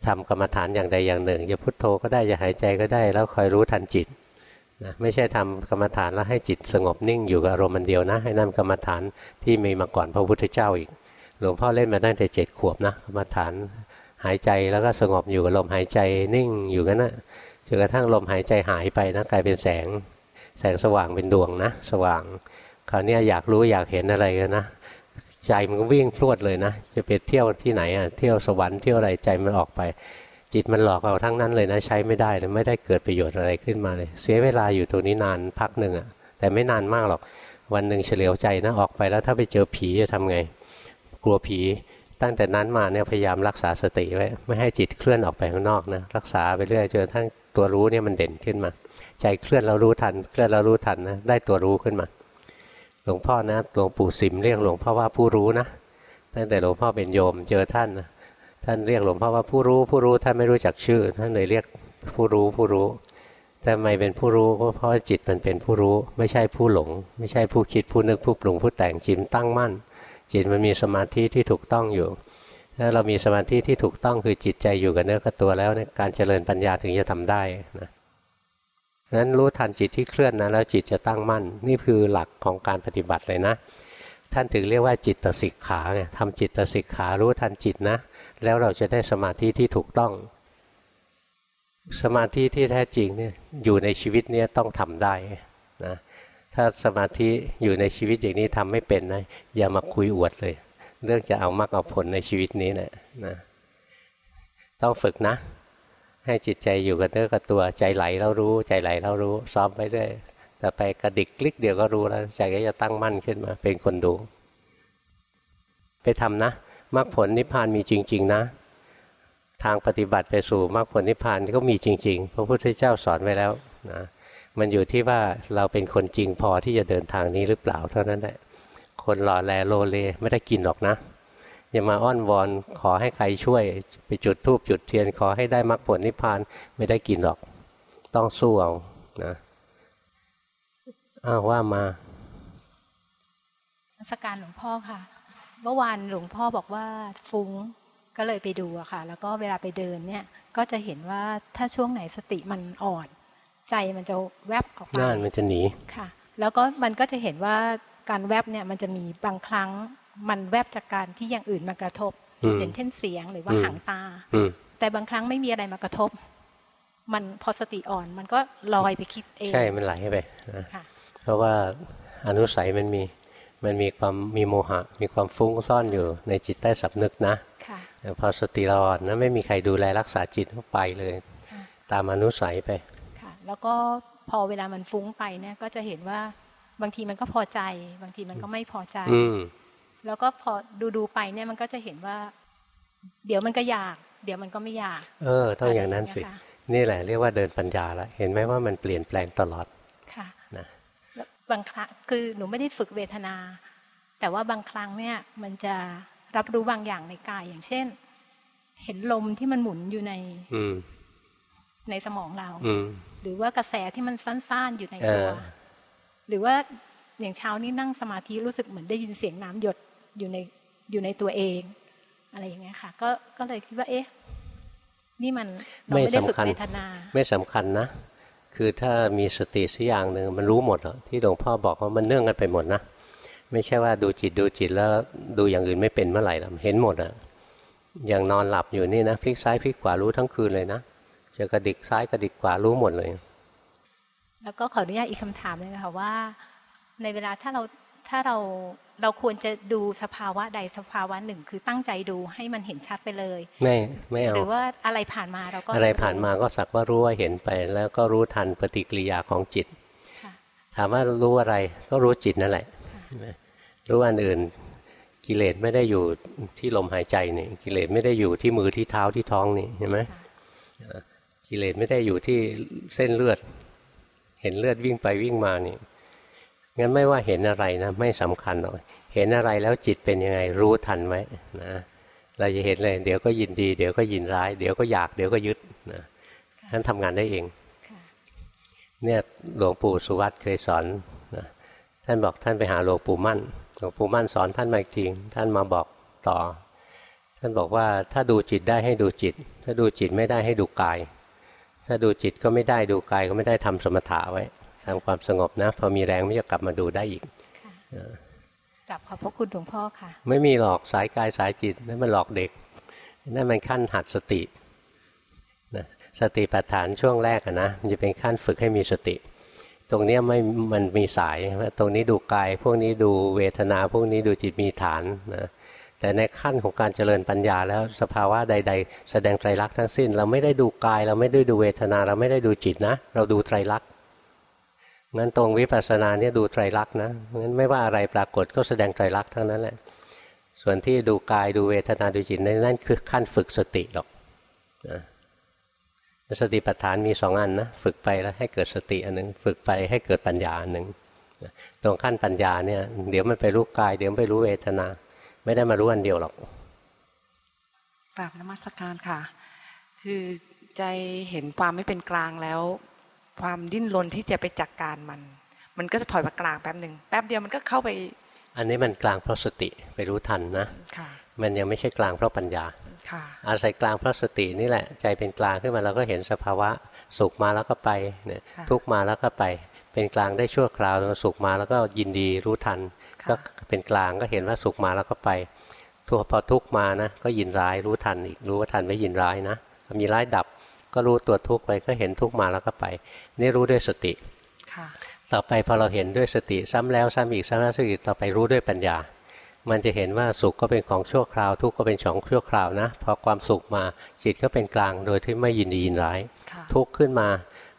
ทำกรรมฐานอย่างใดอย่างหนึ่งจะพุทโธก็ได้จะหายใจก็ได้ แล้วคอยรู้ทันจิต นะไม่ใช่ทำกรรมฐานแล้วให้จิตสงบนิ่งอยู่กับอารมณ์เดียวนะ ให้นั่นกรรมฐานที่มีมาก่อนพระพุทธเจ้าอีก หลวงพ่อเล่นมาตั้งแต่เจ็ดขวบนะกรรมฐานหายใจแล้วก็สงบอยู่กับลมหายใจนิ่งอยู่กันนะจนกระทั่งลมหายใจหายไปนะกลายเป็นแสง แสงสว่างเป็นดวงนะ สว่าง คราวนี้อยากรู้อยากเห็นอะไรกันนะใจมันก็วิ่งพรวดเลยนะ จะไปเที่ยวที่ไหนอะเที่ยวสวรรค์เที่ยวอะไรใจมันออกไป จิตมันหลอกเราทั้งนั้นเลยนะใช้ไม่ได้เลยไม่ได้เกิดประโยชน์อะไรขึ้นมาเลย เสียเวลาอยู่ตรงนี้นานพักหนึ่งอะแต่ไม่นานมากหรอกวันหนึ่งเฉลียวใจนะออกไปแล้วถ้าไปเจอผีจะทำไง กลัวผีตั้งแต่นั้นมาเนี่ยพยายามรักษาสติไว้ไม่ให้จิตเคลื่อนออกไปข้างนอกนะรักษาไปเรื่อยจนทั้งตัวรู้เนี่ยมันเด่นขึ้นมา ใจเคลื่อนเรารู้ทัน เคลื่อนเรารู้ทันนะได้ตัวรู้ขึ้นมา หลวงพ่อนะหลวงปู่สิมเรียกหลวงพ่อว่าผู้รู้นะตั้งแต่หลวงพ่อเป็นโยมเจอท่านนะ ท่านเรียกหลวงพ่อว่าผู้รู้ผู้รู้ท่านไม่รู้จักชื่อ ท่านเลยเรียกผู้รู้ผู้รู้แต่ไม่เป็นผู้รู้ก็เพราะจิตมันเป็นผู้รู้ ไม่ใช่ผู้หลง ไม่ใช่ผู้คิดผู้นึกผู้ปรุงผู้แต่งจิตตั้งมั่น จิตมันมีสมาธิที่ถูกต้องอยู่ถ้าเรามีสมาธิที่ถูกต้องคือจิตใจอยู่กับเนื้อกับตัวแล้วเนี่ยการเจริญปัญญาถึงจะทำได้นะนั้นรู้ทันจิตที่เคลื่อนนะแล้วจิตจะตั้งมั่น นี่คือหลักของการปฏิบัติเลยนะ ท่านถึงเรียกว่าจิตตสิกขาไงทำจิตตสิกขารู้ทันจิตนะ แล้วเราจะได้สมาธิที่ถูกต้อง สมาธิที่แท้จริงเนี่ยอยู่ในชีวิตนี้ต้องทำได้นะถ้าสมาธิอยู่ในชีวิตอย่างนี้ทำไม่เป็นนะอย่ามาคุยอวดเลย เรื่องจะเอามากเอาผลในชีวิตนี้แหละนะต้องฝึกนะ ให้จิตใจอยู่กับเนื้อกับตัวใจไหลแล้วรู้ ใจไหลแล้วรู้ซ้อมไปเรื่อย แต่ไปกระดิกคลิกเดียวก็รู้แล้วใจก็จะตั้งมั่นขึ้นมา เป็นคนดู ไปทำนะมรรคผลนิพพานมีจริง ๆ นะ ทางปฏิบัติไปสู่มรรคผลนิพพานก็มีจริง ๆ พระพุทธเจ้าสอนไว้แล้วนะมันอยู่ที่ว่าเราเป็นคนจริงพอที่จะเดินทางนี้หรือเปล่าเท่านั้นแหละคนหล่อแลโลเลไม่ได้กินหรอกนะอย่ามาอ้อนวอนขอให้ใครช่วย ไปจุดธูปจุดเทียนขอให้ได้มรรคผลนิพพานไม่ได้กินหรอก ต้องสู้เอานะ อ้าวว่ามาสการหลวงพ่อค่ะ เมื่อวานหลวงพ่อบอกว่าฟุ้งก็เลยไปดูอะค่ะ แล้วก็เวลาไปเดินเนี่ย ก็จะเห็นว่าถ้าช่วงไหนสติมันอ่อน ใจมันจะแวบออกมาน่านมันจะหนีค่ะ แล้วก็มันก็จะเห็นว่าการแวบเนี่ยมันจะมีบางครั้งมันแวบจากการที่อย่างอื่นมากระทบอย่างเช่นเสียงหรือว่าหางตาแต่บางครั้งไม่มีอะไรมากระทบ มันพอสติอ่อน มันก็ลอยไปคิดเองใช่มันไหลไปนะเพ ราะว่าอนุสัยมันมีมันมีความมีโมหะ มีความฟุ้งซ่อนอยู่ในจิตใต้สำนึกนะค่ะแต่พอสติเราอ่อนนะไม่มีใครดูแลรักษาจิตเข้าไปเลยค่ะตามอนุสัยไปค่ะแล้วก็พอเวลามันฟุ้งไปเนี่ยก็จะเห็นว่าบางทีมันก็พอใจ บางทีมันก็ไม่พอใจอืมแล้วก็พอดูดูๆไปเนี่ยมันก็จะเห็นว่า เดี๋ยวมันก็อยาก เดี๋ยวมันก็ไม่อยาก เออ ต้องอย่างนั้นสิะไรย่างเงี้ยค่ะนี่แหละเรียกว่าเดินปัญญาละเห็นไหมว่ามันเปลี่ยนแปลงตลอดค่ะนะแล้ว บางครั้งคือหนูไม่ได้ฝึกเวทนา แต่ว่าบางครั้งเนี่ยมันจะรับรู้บางอย่างในกายอย่างเช่น เห็นลมที่มันหมุนอยู่ในอืมในสมองเราอืมหรือว่ากระแสที่มันสั้นๆอยู่ในตัวเออหรือว่าอย่างเช้านี้นั่งสมาธิรู้สึกเหมือนได้ยินเสียงน้ำหยดอยู่ในอยู่ในตัวเอง อะไรอย่างเงี้ยค่ะ ก็ก็เลยคิดว่า เอ๊ะ นี่มันเราไม่ได้ฝึกเวทนา ไม่สำคัญนะ คือถ้ามีสติสักอย่างหนึ่งมันรู้หมดอที่หลวงพ่อบอกว่ามันเนื่องกันไปหมดนะไม่ใช่ว่าดูจิตดูจิตแล้วดูอย่างอื่นไม่เป็นเมื่อไหร่ละเห็นหมดอะอย่างนอนหลับอยู่นี่นะพลิกซ้ายพลิกขวารู้ทั้งคืนเลยนะจะกระดิกซ้ายกระดิกขวารู้หมดเลย แล้วก็ขออนุญาตอีกคำถามหนึงค่ะว่า ในเวลาถ้าเราถ้าเรา เราควรจะดูสภาวะใดสภาวะหนึ่ง คือตั้งใจดูให้มันเห็นชัดไปเลย ไม่ไม่เอาหรือว่าอะไรผ่านมาเราก็อะไรผ่านมาก็สักว่ารู้ว่าเห็นไป แล้วก็รู้ทันปฏิกิริยาของจิตค่ะถามว่ารู้อะไรก็รู้จิตนั่นแหละ รู้อันอื่นกิเลสไม่ได้อยู่ที่ลมหายใจนี่กิเลสไม่ได้อยู่ที่มือที่เท้าที่ท้องนี่เห็นไหมค่ะกิเลสไม่ได้อยู่ที่เส้นเลือด เห็นเลือดวิ่งไปวิ่งมานี่ งั้นไม่ว่าเห็นอะไรนะไม่สำคัญหรอกเห็นอะไรแล้วจิตเป็นยังไงรู้ทันไว้นะเราจะเห็นเลย เดี๋ยวก็ยินดีเดี๋ยวก็ยินร้าย เดี๋ยวก็อยากเดี๋ยวก็ยึดนะท่านทำงานได้เองค่ะเนี่ยหลวงปู่สุวัตเคยสอนนะท่านบอกท่านไปหาหลวงปู่มั่นหลวงปู่มั่นสอนท่านมาอีกทีท่านมาบอกต่อ ท่านบอกว่าถ้าดูจิตได้ให้ดูจิต ถ้าดูจิตไม่ได้ให้ดูกาย ถ้าดูจิตก็ไม่ได้ดูกายก็ไม่ได้ทำสมถะไว้ ทำความสงบนะ พอมีแรงไม่จะกลับมาดูได้อีกกลับขอบพระคุณหลวงพ่อค่ะ ไม่มีหลอกสายกายสายจิตนั่นมันหลอกเด็กนั่นมันขั้นหัดสตินะสติปัฏฐานช่วงแรกอะนะมันจะเป็นขั้นฝึกให้มีสติ ตรงเนี้ยไม่มันมีสายว่าตรงนี้ดูกาย พวกนี้ดูเวทนา พวกนี้ดูจิตมีฐานนะแต่ในขั้นของการเจริญปัญญาแล้วสภาวะใด ๆ แสดงไตรลักษณ์ทั้งสิ้น เราไม่ได้ดูกาย เราไม่ได้ดูเวทนา เราไม่ได้ดูจิตนะ เราดูไตรลักษณ์ งั้นตรงวิปัสสนาเนี่ยดูไตรลักษณ์นะงั้นไม่ว่าอะไรปรากฏก็แสดงไตรลักษณ์ทั้งนั้นแหละ ส่วนที่ดูกายดูเวทนาดูจิตนั่นคือขั้นฝึกสติหรอกนะสติปัฏฐานมีสองอันนะฝึกไปแล้วให้เกิดสติอันหนึ่งฝึกไปให้เกิดปัญญาอันหนึ่งตรงขั้นปัญญาเนี่ยเดี๋ยวมันไปรู้กาย เดี๋ยวไปรู้เวทนา ไม่ได้มารู้อันเดียวหรอกกราบนมัสการค่ะ คือใจเห็นความไม่เป็นกลางแล้ว ความดิ้นรนที่จะไปจัดกการมัน มันก็จะถอยมากลางแป๊บหนึ่งแป๊บเดียวมันก็เข้าไป อันนี้มันกลางเพราะสติไปรู้ทันนะค่ะมันยังไม่ใช่กลางเพราะปัญญาค่ะอาศัยกลางเพราะสตินี่แหละ ใจเป็นกลางขึ้นมาเราก็เห็นสภาวะสุขมาแล้วก็ไปเนี่ยค่ะทุกข์มาแล้วก็ไป เป็นกลางได้ชั่วคราวแล้วสุขมาแล้วก็ยินดีรู้ทันค่ะก็เป็นกลางก็เห็นว่าสุขมาแล้วก็ไปทุกพอทุกข์มานะก็ยินร้ายรู้ทันอีกรู้ว่าทันไม่ยินร้ายนะพอมีร้ายดับ ก็รู้ตัวทุกข์ไปก็เห็นทุกข์มาแล้วก็ไป นี่รู้ด้วยสติค่ะต่อไปพอเราเห็นด้วยสติซ้ำแล้วซ้ำอีกซ้ำแล้วซ้ำอีกต่อไปรู้ด้วยปัญญา มันจะเห็นว่าสุขก็เป็นของชั่วคราว ทุกข์ก็เป็นของชั่วคราวนะพอความสุขมาจิตก็เป็นกลางโดยที่ไม่ยินดียินร้ายค่ะทุกข์ขึ้นมา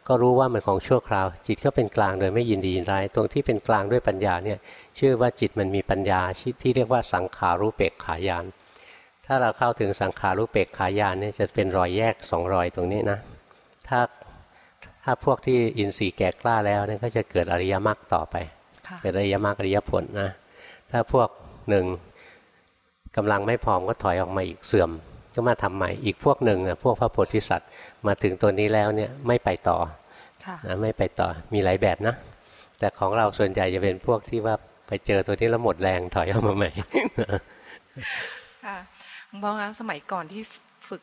ก็รู้ว่ามันของชั่วคราว จิตก็เป็นกลางโดยไม่ยินดียินร้าย ตรงที่เป็นกลางด้วยปัญญาเนี่ยชื่อว่าจิตมันมีปัญญาที่เรียกว่าสังขารู้เปกขายาน ถ้าเราเข้าถึงสังขารู้เปกขายานเนี่ยจะเป็นรอยแยกสองรอยตรงนี้นะ ถ้าถ้าพวกที่อินทรีย์แก่กล้าแล้วเนี่ยก็จะเกิดอริยมรรคต่อไปค่ะเป็นอริยมรรคอริยผลนะ ถ้าพวกหนึ่งกำลังไม่พร้อมก็ถอยออกมาอีกเสื่อม ก็มาทำใหม่ อีกพวกหนึ่งอะพวกพระโพธิสัตว์มาถึงตัวนี้แล้วเนี่ยไม่ไปต่อค่ะนะไม่ไปต่อมีหลายแบบนะ แต่ของเราส่วนใหญ่จะเป็นพวกที่ว่าไปเจอตัวนี้แล้วหมดแรงถอยออกมาใหม่ ค่ะหลวงพ่อคะสมัยก่อนที่ฝึก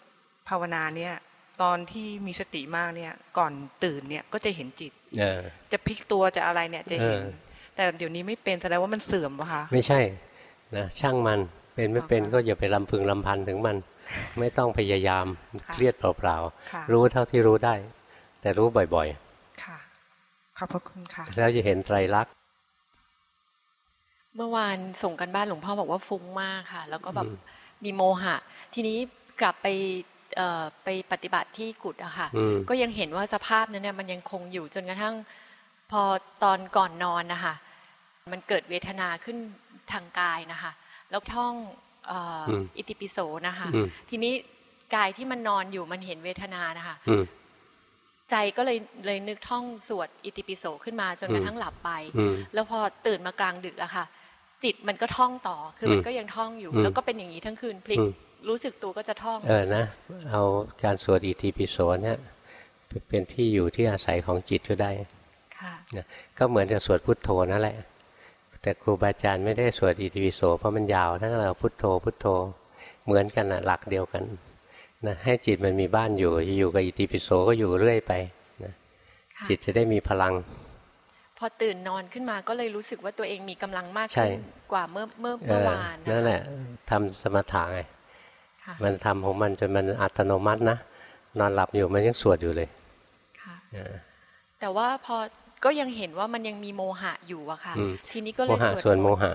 ภาวนาเนี่ย ตอนที่มีสติมากเนี่ย ก่อนตื่นเนี่ยก็จะเห็นจิตเออจะพลิกตัวจะอะไรเนี่ยจะเห็นเออแต่เดี๋ยวนี้ไม่เป็นแสดงว่ามันเสื่อมปะคะไม่ใช่นะช่างมันเป็นไม่เป็นอ๋อค่ะก็อย่าไปลำพึงลำพันถึงมัน ไม่ต้องพยายามค่ะเครียดเปล่าค่ะๆรู้เท่าที่รู้ได้ แต่รู้บ่อยค่ะขอบพระคุณค่ะๆแล้วจะเห็นไตรลักษณ์เมื่อวานส่งกันบ้านหลวงพ่อบอกว่าฟุ้งมากค่ะ แล้วก็แบบ มีโมหะ ทีนี้กลับไปไปปฏิบัติที่กุฏอะค่ะ ก็ยังเห็นว่าสภาพนั้นเนี่ยมันยังคงอยู่จนกระทั่งพอตอนก่อนนอนนะคะมันเกิดเวทนาขึ้นทางกายนะคะ แล้วท่องอิติปิโสนะคะ ทีนี้กายที่มันนอนอยู่มันเห็นเวทนานะคะใจก็เลยเลยนึกท่องสวดอิติปิโสขึ้นมาจนกระทั่งหลับไป แล้วพอตื่นมากลางดึกอะค่ะ จิตมันก็ท่องต่อ คือมันก็ยังท่องอยู่ แล้วก็เป็นอย่างนี้ทั้งคืนพลิกรู้สึกตัวก็จะท่อง เออนะ เอาการสวดอิติปิโสเนี่ยเป็นที่อยู่ที่อาศัยของจิตก็ได้ค่ะก็เหมือนกับสวดพุทโธนั่นแหละ แต่ครูบาอาจารย์ไม่ได้สวดอิติปิโสเพราะมันยาวทั้งเราพุทโธพุทโธเหมือนกันนะหลักเดียวกันนะให้จิตมันมีบ้านอยู่อยู่กับอิติปิโสก็อยู่เรื่อยไปนะจิตจะได้มีพลัง พอตื่นนอนขึ้นมาก็เลยรู้สึกว่าตัวเองมีกำลังมากขึ้นกว่าเมื่อเมื่อเมื่อวานนั่นแหละทำสมถะไงมันทำของมันจนมันอัตโนมัตินะนอนหลับอยู่มันยังสวดอยู่เลยแต่ว่าพอก็ยังเห็นว่ามันยังมีโมหะอยู่อะค่ะ ทีนี้ก็เลยโมหะส่วนโมหะ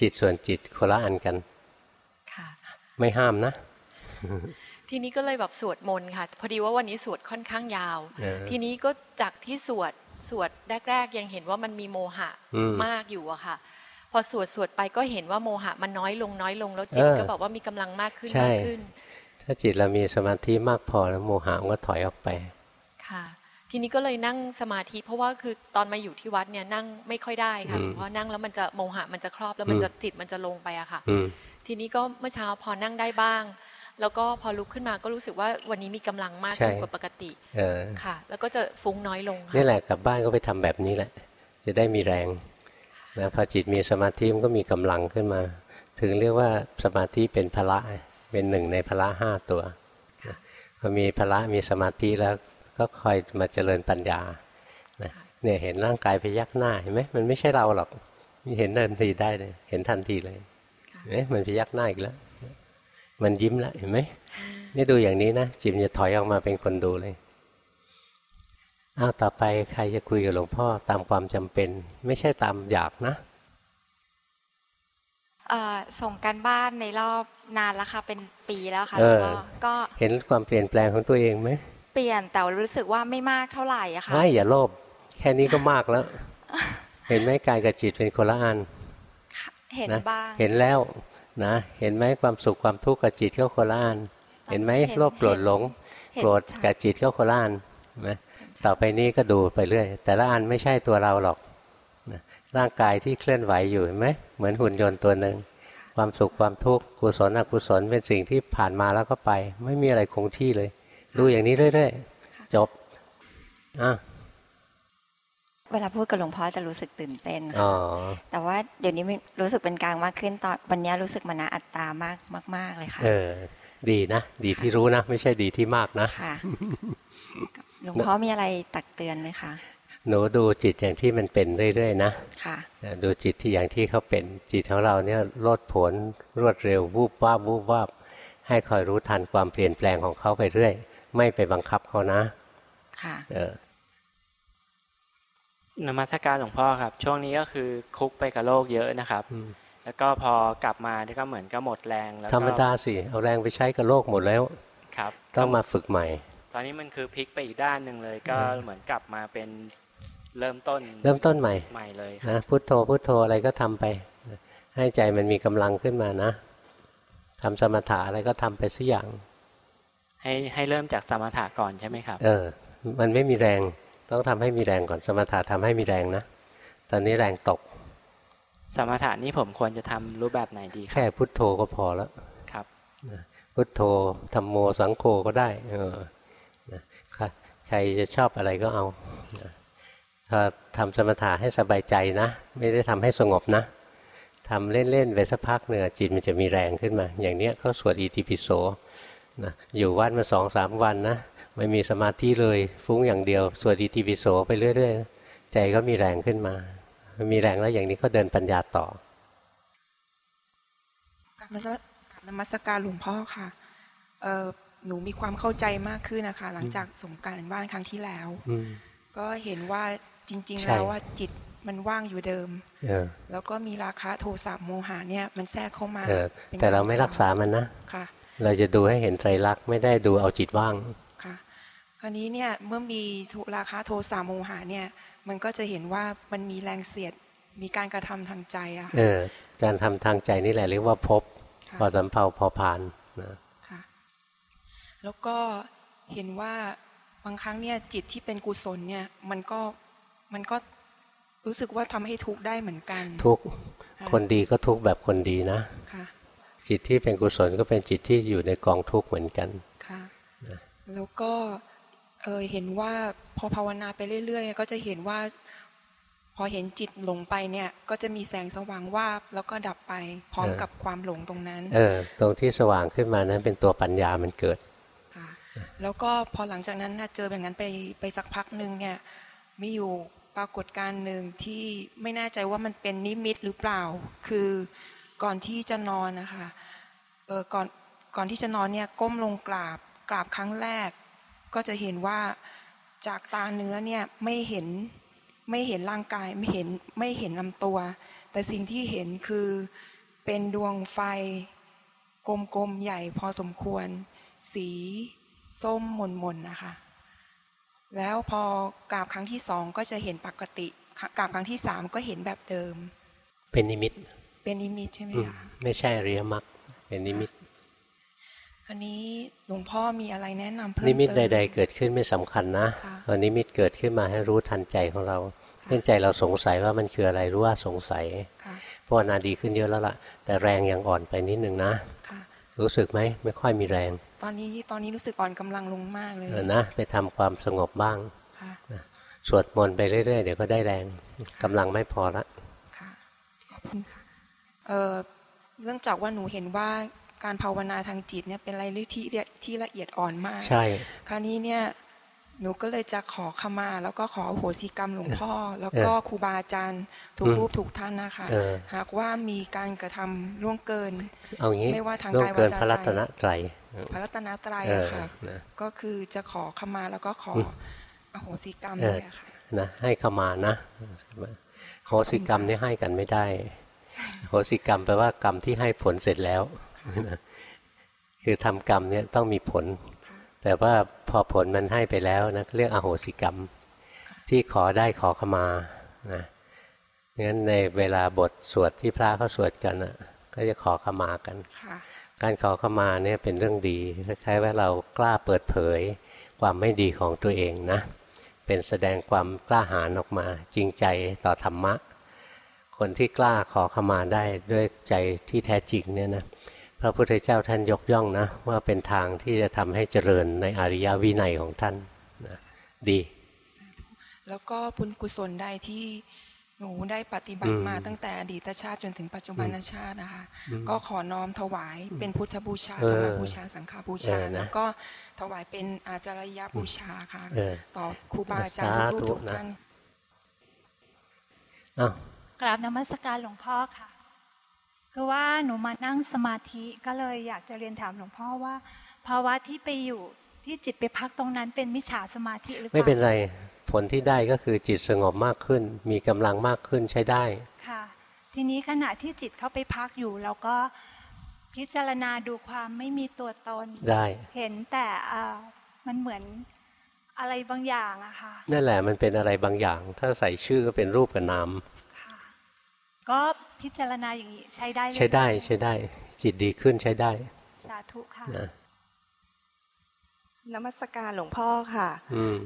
จิตส่วนจิตคนละอันกันไม่ห้ามนะทีนี้ก็เลยแบบสวดมนต์ค่ะ พอดีว่าวันนี้สวดค่อนข้างยาว ทีนี้ก็จากที่สวด สวดแรกๆยังเห็นว่ามันมีโมหะมากอยู่อะค่ะ พอสวดสวดไปก็เห็นว่าโมหะมันน้อยลงน้อยลงแล้วจิตก็แบบว่ามีกำลังมากขึ้นมากขึ้น ถ้าจิตเรามีสมาธิมากพอแล้วโมหะมันก็ถอยออกไปค่ะทีนี้ก็เลยนั่งสมาธิ เพราะว่าคือตอนมาอยู่ที่วัดเนี่ยนั่งไม่ค่อยได้ค่ะเพราะนั่งแล้วมันจะโมหะมันจะครอบแล้วมันจะจิตมันจะลงไปอะค่ะ ทีนี้ก็เมื่อเช้าพอนั่งได้บ้าง แล้วก็พอลุกขึ้นมาก็รู้สึกว่าวันนี้มีกำลังมากขึ้นกว่าปกติค่ะ แล้วก็จะฟุ้งน้อยลงนี่แหละกลับบ้านก็ไปทำแบบนี้แหละ จะได้มีแรงนะพอจิตมีสมาธิมันก็มีกำลังขึ้นมา ถึงเรียกว่าสมาธิเป็นพละเป็นหนึ่งในพละห้าตัวพอมีพละมีสมาธิแล้วก็คอยมาเจริญปัญญาเนี่ยเห็นร่างกายพยักหน้าเห็นไหมมันไม่ใช่เราหรอกมีเห็นเดินทีได้เลยเห็นทันทีเลยเห็นมันพยักหน้าอีกแล้ว มันยิ้มแล้วเห็นไหมนี่ดูอย่างนี้นะจิมจะถอยออกมาเป็นคนดูเลยอ้าวต่อไปใครจะคุยกับหลวงพ่อตามความจำเป็น ไม่ใช่ตามอยากนะส่งการบ้านในรอบนานแล้วค่ะเป็นปีแล้วค่ะแล้วก็เห็นความเปลี่ยนแปลงของตัวเองไหมเปลี่ยนแต่รู้สึกว่าไม่มากเท่าไหร่อะค่ะไม่อย่าโลภแค่นี้ก็มากแล้ว เห็นไหมกายกับจิตเป็นคนละอันเห็นบ้างเห็นแล้ว นะเห็นไหมความสุขความทุกข์กับจิตเข้าโคลานเห็นไหมโลภโกรธหลงโกรธกับจิตเข้าโคลานไหมต่อไปนี้ก็ดูไปเรื่อย แต่ละอันไม่ใช่ตัวเราหรอกร่างกายที่เคลื่อนไหวอยู่เห็นไหมเหมือนหุ่นยนต์ตัวหนึ่งความสุขความทุกข์กุศลอกุศลเป็นสิ่งที่ผ่านมาแล้วก็ไป ไม่มีอะไรคงที่เลย ดูอย่างนี้เรื่อยๆจบอะ เวลาพูดกับหลวงพ่อจะรู้สึกตื่นเต้นค่ะแต่ว่าเดี๋ยวนี้รู้สึกเป็นกลางมากขึ้นตอนวันนี้รู้สึกมานะอัตตามากมาก ๆ เลยค่ะ เออ ดีนะ ดีที่รู้นะ ไม่ใช่ดีที่มากนะค่ะหลวงพ่อมีอะไรตักเตือนไหมคะหนูดูจิตอย่างที่มันเป็นเรื่อยๆนะค่ะดูจิตที่อย่างที่เขาเป็นจิตของเราเนี่ยลดผลรวดเร็ววูบวาบวูบวาบให้คอยรู้ทันความเปลี่ยนแปลงของเขาไปเรื่อย ไม่ไปบังคับเขานะ ค่ะเออ นมัสการหลวงพ่อครับ ช่วงนี้ก็คือคุกไปกับโลกเยอะนะครับ แล้วก็พอกลับมาก็เหมือนก็หมดแรงแล้วธรรมดาสิเอาแรงไปใช้กับโลกหมดแล้วครับ ต้องมาฝึกใหม่ ตอนนี้มันคือพลิกไปอีกด้านหนึ่งเลย ก็เหมือนกลับมาเป็นเริ่มต้น เริ่มต้นใหม่ใหม่เลยนะพุทโธพุทโธอะไรก็ทำไป ให้ใจมันมีกำลังขึ้นมานะทำสมถะอะไรก็ทำไปสักอย่าง ให้ให้เริ่มจากสมถะก่อนใช่ไหมครับ เออ มันไม่มีแรง ต้องทำให้มีแรงก่อนสมถะทำให้มีแรงนะตอนนี้แรงตก สมถะนี้ผมควรจะทำรูปแบบไหนดีแค่พุทโธก็พอแล้วครับพุทโธธรรมโมสังโฆก็ได้ เออใครจะชอบอะไรก็เอาถ้าทำสมถะให้สบายใจนะ ไม่ได้ทำให้สงบนะทำเล่นๆไปสักพักเนื้อจิตมันจะมีแรงขึ้นมา อย่างเนี้ยเขาสวดอิติปิโสนะอยู่วัดมาสองสามวันนะ ไม่มีสมาธิเลยฟุ้งอย่างเดียวสวดอิติปิโสไปเรื่อย ๆ ใจก็มีแรงขึ้นมามีแรงแล้วอย่างนี้ก็เดินปัญญาต่อกับนมัสการหลวงพ่อค่ะหนูมีความเข้าใจมากขึ้นนะคะ หลังจากสงการบ้านครั้งที่แล้วก็เห็นว่าจริง ๆ แล้วว่าจิตมันว่างอยู่เดิมแล้วก็มีราคะโทสะโมหะเนี่ยมันแทรกเข้ามาแต่เราไม่รักษามันนะค่ะเราจะดูให้เห็นไตรลักษณ์ไม่ได้ดูเอาจิตว่างค่ะค ราวนี้เนี่ยเมื่อมีราคะโทสะโมหะเนี่ยมันก็จะเห็นว่ามันมีแรงเสียดมีการกระทำทางใจอะเออการทำทางใจนี่แหละเรียกว่าพบพอสำเพาพอผ่านนะค่ะแล้วก็เห็นว่าบางครั้งเนี่ยจิตที่เป็นกุศลเนี่ยมันก็มันก็รู้สึกว่าทำให้ทุกข์ได้เหมือนกัน ทุกคนดีก็ทุกข์แบบคนดีนะค่ะจิตที่เป็นกุศลก็เป็นจิตที่อยู่ในกองทุกข์เหมือนกันค่ะแล้วก็ เออเห็นว่าพอภาวนาไปเรื่อยๆ ก็จะเห็นว่า พอเห็นจิตหลงไปเนี่ย ก็จะมีแสงสว่างว่าบแล้วก็ดับไปพร้อมกับความหลงตรงนั้น เออ ตรงที่สว่างขึ้นมานั้นเป็นตัวปัญญามันเกิดค่ะแล้วก็พอหลังจากนั้นเจอแบบนั้นไปไปสักพักหนึ่งเนี่ยมีอยู่ปรากฏการหนึ่งที่ไม่แน่ใจว่ามันเป็นนิมิตหรือเปล่า คือก่อนที่จะนอนนะคะเออก่อนก่อนที่จะนอนเนี่ยก้มลงกราบกราบครั้งแรก ก็จะเห็นว่าจากตาเนื้อเนี่ยไม่เห็นไม่เห็นร่างกายไม่เห็นไม่เห็นลำตัว แต่สิ่งที่เห็นคือเป็นดวงไฟกลมๆใหญ่พอสมควร สีส้มมนๆนะคะ แล้วพอกราบครั้งที่สองก็จะเห็นปกติกราบครั้งที่สามก็เห็นแบบเดิม เป็นนิมิต เป็นนิมิตใช่ไหมคะไม่ใช่เรียมักเป็นนิมิต คราวนี้หลวงพ่อมีอะไรแนะนำเพิ่มเติมนิมิตใด ๆ เกิดขึ้นไม่สำคัญนะตอนนิมิตเกิดขึ้นมาให้รู้ทันใจของเราเพื่อใจเราสงสัยว่ามันคืออะไรรู้ว่าสงสัยภาวนาดีขึ้นเยอะแล้วล่ะ แต่แรงยังอ่อนไปนิดนึงนะรู้สึกไหมไม่ค่อยมีแรง ตอนนี้ตอนนี้รู้สึกอ่อนกำลังลงมากเลยนะไปทำความสงบบ้างสวดมนต์ไปเรื่อยๆเดี๋ยวก็ได้แรงกำลังไม่พอละค่ะขอบคุณค่ะเออเรื่องจากว่าหนูเห็นว่า การภาวนาทางจิตเนี่ยเป็นอะไรที่ที่ละเอียดอ่อนมาก ใช่ คราวนี้เนี่ยหนูก็เลยจะขอขมา แล้วก็ขอโหสิกรรมหลวงพ่อ แล้วก็ครูบาอาจารย์ทุกรูปทุกท่านนะคะหากว่ามีการกระทำล่วงเกินเอางี้ไม่ว่าทางกายวาจาใจพระรัตนตรัยพระรัตนตรัยอะค่ะก็คือจะขอขมาแล้วก็ขออโหสิกรรมเลยค่ะนะให้ขมานะโหสิกรรมนี่ให้กันไม่ได้โหสิกรรมแปลว่ากรรมที่ให้ผลเสร็จแล้ว คือทำกรรมเนี่ยต้องมีผล แต่ว่าพอผลมันให้ไปแล้วนะเรียกอโหสิกรรม ที่ขอได้ขอขมานะงั้นในเวลาบทสวดที่พระเขาสวดกันอะก็จะขอขมากันการขอขมาเนี่ยเป็นเรื่องดีคล้ายๆว่าเรากล้าเปิดเผยความไม่ดีของตัวเองนะเป็นแสดงความกล้าหาญออกมา จริงใจต่อธรรมะ คนที่กล้าขอขมาได้ด้วยใจที่แท้จริงเนี่ยนะพ ระพุทธเจ้าท่านยกย่องนะ ว่าเป็นทางที่จะทำให้เจริญในอริยวินัยของท่านนะดี แล้วก็บุญกุศลใดที่หนูได้ปฏิบัติมาตั้งแต่อดีตชาติจนถึงปัจจุบันชาตินะคะ ก็ขอน้อมถวายเป็นพุทธบูชาธรรมบูชาสังฆบูชา แล้วก็ถวายเป็นอาจารยบูชาค่ะ ต่อครูบาอาจารย์ทุกทุกท่านกราบนมัสการหลวงพ่อค่ะ คือว่าหนูมานั่งสมาธิก็เลยอยากจะเรียนถามหลวงพ่อว่าภาวะที่ไปอยู่ที่จิตไปพักตรงนั้นเป็นมิจฉาสมาธิหรือเปล่าไม่เป็นไรผลที่ได้ก็คือจิตสงบมากขึ้น มีกำลังมากขึ้นใช้ได้ค่ะ ทีนี้ขณะที่จิตเข้าไปพักอยู่เราก็พิจารณาดูความไม่มีตัวตนได้เห็นแต่มันเหมือนอะไรบางอย่างอะค่ะนั่นแหละมันเป็นอะไรบางอย่าง ถ้าใส่ชื่อก็เป็นรูปกับนาม ก็พิจารณาอย่างนี้ใช้ได้ใช้ได้ใช้ได้ จิตดีขึ้นใช้ได้ สาธุค่ะนมัสการหลวงพ่อค่ะอืม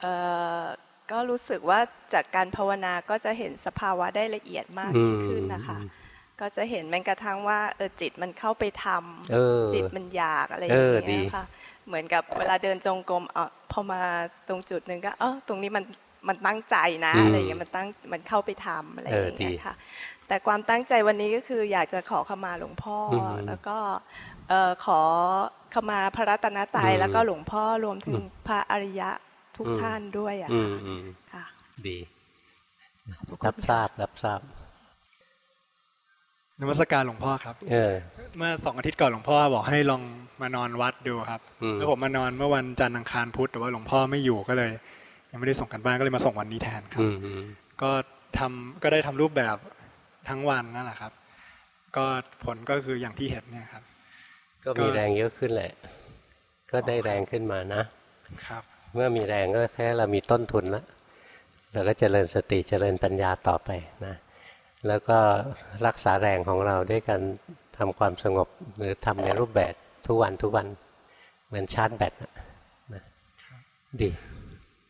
เอ่อก็รู้สึกว่าจากการภาวนาก็จะเห็นสภาวะได้ละเอียดมากขึ้นนะคะ ก็จะเห็นแม้กระทั่งว่าเออจิตมันเข้าไปทำจิตมันอยากอะไรอย่างเงี้ยค่ะ เหมือนกับเวลาเดินจงกรมอะพอมาตรงจุดหนึ่งก็เออตรงนี้มัน มันตั้งใจนะอะไรอย่างเงี้ยมันตั้งมันเข้าไปทำอะไรอย่างเงี้ยค่ะ แต่ความตั้งใจวันนี้ก็คืออยากจะขอขมาหลวงพ่อแล้วก็ขอขมาพระรัตนตรัยแล้วก็หลวงพ่อรวมถึงพระอริยะทุกท่านด้วยอะค่ะดีรับทราบรับทราบนมัสการหลวงพ่อครับเออเมื่อสองอาทิตย์ก่อนหลวงพ่อบอกให้ลองมานอนวัดดูครับ แล้วผมมานอนเมื่อวันจันทร์อังคารพุธแต่ว่าหลวงพ่อไม่อยู่ก็เลย ยังไม่ได้ส่งกันบ้านก็เลยมาส่งวันนี้แทนครับก็ทำก็ได้ทำรูปแบบทั้งวันนั่นแหละครับ ก็ผลก็คืออย่างที่เห็นเนี่ยครับ ก็มีแรงเยอะขึ้นแหละ ก็ได้แรงขึ้นมานะครับ เมื่อมีแรงก็แค่เรามีต้นทุนแล้วเราก็เจริญสติเจริญปัญญาต่อไปนะแล้วก็รักษาแรงของเราด้วยการทำความสงบหรือทำในรูปแบบทุกวันทุกวันเหมือนชาร์จแบตนะดี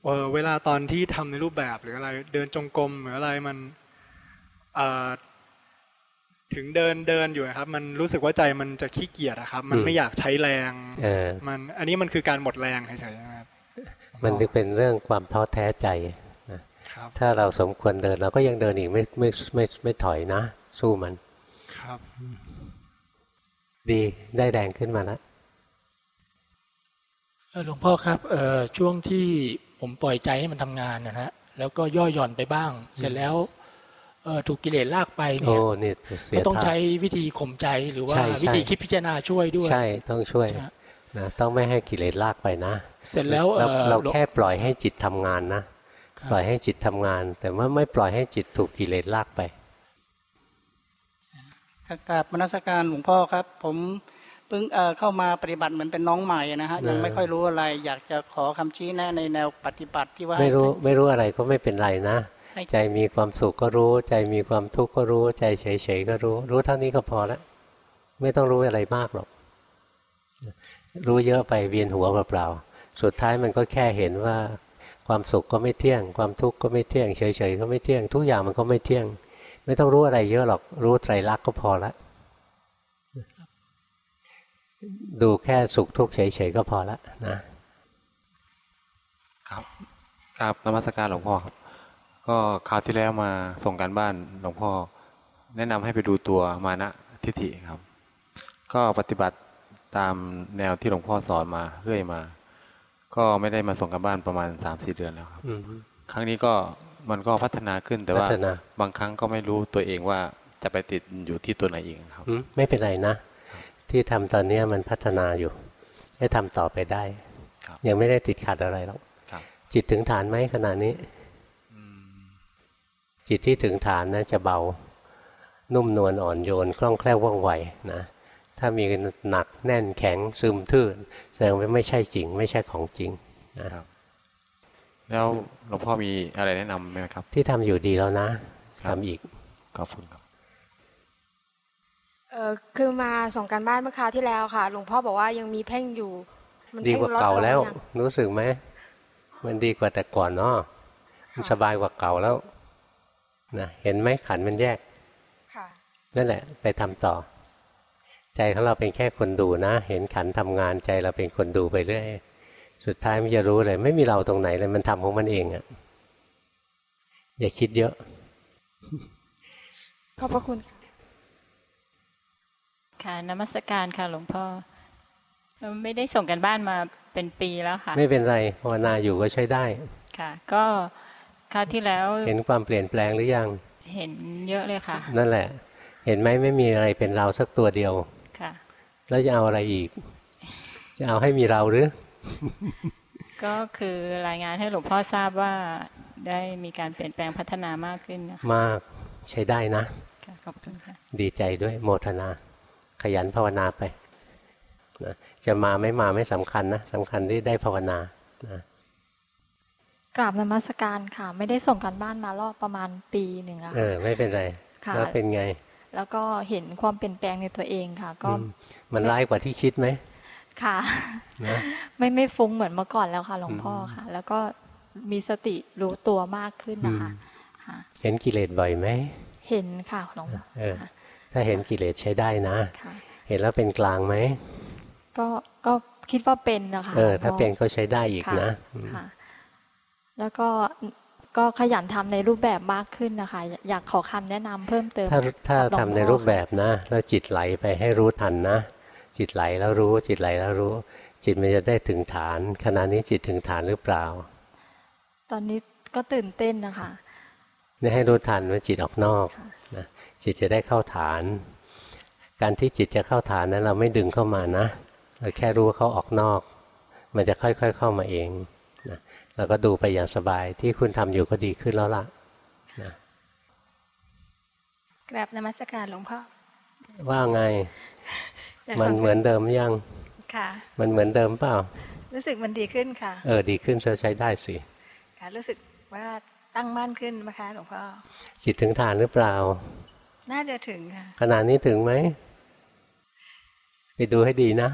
เออเวลาตอนที่ทำในรูปแบบหรืออะไร เดินจงกรมหรืออะไรมันถึงเดินเดินอยู่ครับ มันรู้สึกว่าใจมันจะขี้เกียจครับ มันไม่อยากใช้แรงมันอันนี้มันคือการหมดแรงเฉยๆครับมันจึงเป็นเรื่องความท้อแท้ใจนะถ้าเราสมควรเดินเราก็ยังเดินอีกไม่ไม่ไม่ไม่ถอยนะ สู้มันครับ ดีได้แรงขึ้นมาแล้วหลวงพ่อครับช่วงที่ ผมปล่อยใจให้มันทำงานนะฮะแล้วก็ย่อหย่อนไปบ้าง เสร็จแล้วถูกกิเลสลากไปเนี่ยก็ต้องใช้วิธีข่มใจหรือว่าวิธีคิดพิจารณาช่วยด้วย ใช่ต้องช่วยนะต้องไม่ให้กิเลสลากไปนะ เสร็จแล้วเราแค่ปล่อยให้จิตทำงานนะปล่อยให้จิตทำงาน แต่ว่าไม่ปล่อยให้จิตถูกกิเลสลากไปกราบมนสการหลวงพ่อครับ ผมเพิ่งเข้ามาปฏิบัติเหมือนเป็นน้องใหม่นะฮะยังไม่ค่อยรู้อะไร อยากจะขอคำชี้แนะในแนวปฏิบัติที่ว่า ไม่รู้ไม่รู้อะไรก็ไม่เป็นไรนะ ใจมีความสุขก็รู้ ใจมีความทุกข์ก็รู้ ใจเฉยๆก็รู้ รู้เท่านี้ก็พอแล้วไม่ต้องรู้อะไรมากหรอก รู้เยอะไปเวียนหัวเปล่าๆสุดท้ายมันก็แค่เห็นว่า ความสุขก็ไม่เที่ยง ความทุกข์ก็ไม่เที่ยงเฉยๆก็ไม่เที่ยง ทุกอย่างมันก็ไม่เที่ยง ไม่ต้องรู้อะไรเยอะหรอกรู้ไตรลักษณ์ก็พอละ ดูแค่สุขทุกข์เฉยๆก็พอละนะ ครับกราบนมัสการหลวงพ่อครับ ก็คราวที่แล้วมาส่งการบ้านหลวงพ่อ แนะนำให้ไปดูตัวมานะทิฏฐิครับ ก็ปฏิบัติตามแนวที่หลวงพ่อสอนมาเรื่อยมา ก็ไม่ได้มาส่งการบ้านประมาณสามสี่เดือนแล้วครับครั้งนี้ก็มันก็พัฒนาขึ้นแต่ว่า บางครั้งก็ไม่รู้ตัวเองว่าจะไปติดอยู่ที่ตัวไหนเองครับไม่เป็นไรนะ ที่ทำตอนนี้มันพัฒนาอยู่ให้ทำต่อไปได้ยังไม่ได้ติดขัดอะไรหรอกจิตถึงฐานไหมขณะนี้จิตที่ถึงฐานนะจะเบา นุ่มนวลอ่อนโยนคล่องแคล่วว่องไวนะถ้ามีหนักแน่นแข็งซึมทื่นแสดงว่าไม่ใช่จริง ไม่ใช่ของจริงนะครับ แล้วหลวงพ่อมีอะไรแนะนำไหมครับ ที่ทำอยู่ดีแล้วนะทำอีกขอบคุณครับ เออคือมาส่งการบ้านเมื่อคราวที่แล้วค่ะ หลวงพ่อบอกว่ายังมีเพ่งอยู่ดีกว่าเก่าแล้ว รู้สึกไหมมันดีกว่าแต่ก่อนเนาะมันสบายกว่าเก่าแล้วนะเห็นไหมขันมันแยกนั่นแหละ ไปทำต่อ ใจของเราเป็นแค่คนดูนะ เห็นขันทำงานใจเราเป็นคนดูไปเรื่อยสุดท้ายมันจะรู้เลย ไม่มีเราตรงไหนเลยมันทำของมันเองอะ่ะอย่าคิดเยอะ ขอบพระคุณ ค่ะนมัสการค่ะหลวงพ่อ ไม่ได้ส่งกันบ้านมาเป็นปีแล้วค่ะ ไม่เป็นไรภาวนาอยู่ก็ใช้ได้ ค่ะ ก็คราวที่แล้วเห็นความเปลี่ยนแปลงหรือยัง เห็นเยอะเลยค่ะ นั่นแหละ เห็นไหมไม่มีอะไรเป็นเราสักตัวเดียวค่ะ แล้วจะเอาอะไรอีก จะเอาให้มีเราหรือ ก็คือรายงานให้หลวงพ่อทราบว่าได้มีการเปลี่ยนแปลงพัฒนามากขึ้นนะมากใช้ได้นะขอบคุณค่ะ ดีใจด้วยโมทนา ขยันภาวนาไปนะจะมาไม่มาไม่สำคัญนะสำคัญที่ได้ภาวนานะกราบนมัสการค่ะ ไม่ได้ส่งกันบ้านมารอบประมาณปีหนึ่งอะเออไม่เป็นไรแล้วเป็นไง แล้วก็เห็นความเปลี่ยนแปลงในตัวเองค่ะ ก็มันร้ายกว่าที่คิดไหมค่ะไม่ไม่ฟุ้งเหมือนเมื่อก่อนแล้วค่ะหลวงพ่อค่ะ แล้วก็มีสติรู้ตัวมากขึ้นนะคะเห็นกิเลสบ่อยไหมเห็นค่ะหลวงพ่อ ถ้าเห็นกิเลสใช้ได้นะ เห็นแล้วเป็นกลางไหม ก็ก็คิดว่าเป็นนะคะเออถ้าเป็นก็ใช้ได้อีกนะแล้วก็ก็ขยันทำในรูปแบบมากขึ้นนะคะ อยากขอคำแนะนำเพิ่มเติม ถ้าถ้าทำในรูปแบบนะ แล้วจิตไหลไปให้รู้ทันนะ จิตไหลแล้วรู้ จิตไหลแล้วรู้ จิตมันจะได้ถึงฐาน ขณะนี้จิตถึงฐานหรือเปล่า ตอนนี้ก็ตื่นเต้นนะคะ นี่ให้รู้ทันว่าจิตออกนอกนะจิตจะได้เข้าฐาน การที่จิตจะเข้าฐานนั้นเราไม่ดึงเข้ามานะเราแค่รู้เขาออกนอก มันจะค่อยๆเข้ามาเองนะเราก็ดูไปอย่างสบายที่คุณทำอยู่ก็ดีขึ้นแล้วล่ะนะกราบนมัสการหลวงพ่อว่าไง มันเหมือนเดิมยังค่ะ มันเหมือนเดิมเปล่า รู้สึกมันดีขึ้นค่ะ เออดีขึ้นใช้ได้สิค่ะรู้สึกว่า ตั้งมั่นขึ้นไหมคะหลวงพ่อจิตถึงฐานหรือเปล่า น่าจะถึงค่ะขนาดนี้ถึงไหมไปดูให้ดีนะ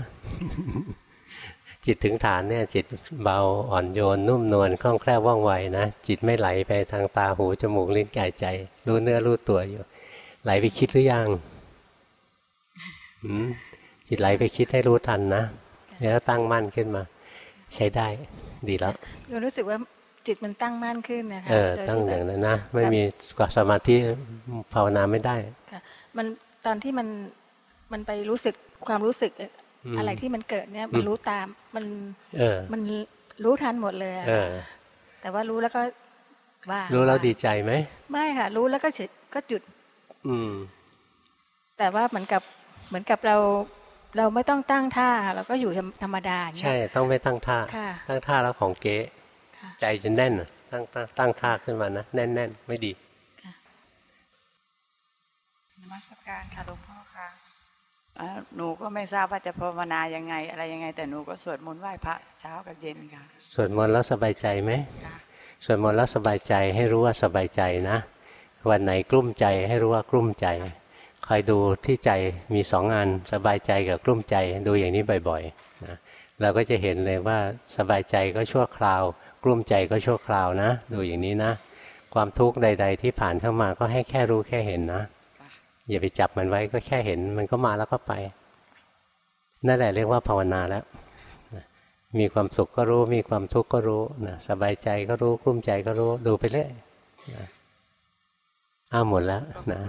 จิตถึงฐานเนี่ย จิตเบาอ่อนโยน นุ่มนวลคล่องแคล่วว่องไวนะ จิตไม่ไหลไปทางตาหูจมูกลิ้นกายใจ รู้เนื้อรู้ตัวอยู่ ไหลไปคิดหรือยังจิตไหลไปคิดให้รู้ทันนะแล้วตั้งมั่นขึ้นมา ใช้ได้ ดีแล้วเรารู้สึกว่า จิตมันตั้งมั่นขึ้นนะคะเออตั้งอย่างนั้นนะ ไม่มีกว่าสมาธิภาวนาไม่ได้ค่ะมันตอนที่มันมันไปรู้สึกความรู้สึกอะไรที่มันเกิดเนี่ยมันรู้ตามมันมันรู้ทันหมดเลยแต่ว่ารู้แล้วก็ว่ารู้แล้วดีใจไหมไม่ค่ะ รู้แล้วก็ก็จุด อืม แต่ว่าเหมือนกับเหมือนกับเราเราไม่ต้องตั้งท่าเราก็อยู่ธรรมดาใช่ต้องไม่ตั้งท่า ตั้งท่าแล้วของเก๊ ใจจะแน่นตั้งตั้งท่าขึ้นมานะ แน่นแน่นไม่ดีนมัสการค่ะหลวงพ่อค่ะหนูก็ไม่ทราบว่าจะภาวนายังไง อะไรยังไง แต่หนูก็สวดมนต์ไหว้พระเช้ากับเย็นค่ะสวดมนต์แล้วสบายใจไหมสวดมนต์แล้วสบายใจให้รู้ว่าสบายใจนะ วันไหนกลุ้มใจให้รู้ว่ากลุ้มใจคอยดูที่ใจมีสองงานสบายใจกับกลุ้มใจดูอย่างนี้บ่อยๆนะเราก็จะเห็นเลยว่าสบายใจก็ชั่วคราว กลุ้มใจก็ชั่วคราวนะ ดูอย่างนี้นะ ความทุกข์ใด ๆ ที่ผ่านเข้ามาก็ให้แค่รู้แค่เห็นนะอย่าไปจับมันไว้ก็แค่เห็นมันก็มาแล้วก็ไป นั่นแหละเรียกว่าภาวนาแล้วมีความสุขก็รู้ มีความทุกข์ก็รู้นะสบายใจก็รู้กลุ้มใจก็รู้ดูไปเรื่อยอ้าหมดแล้วนะ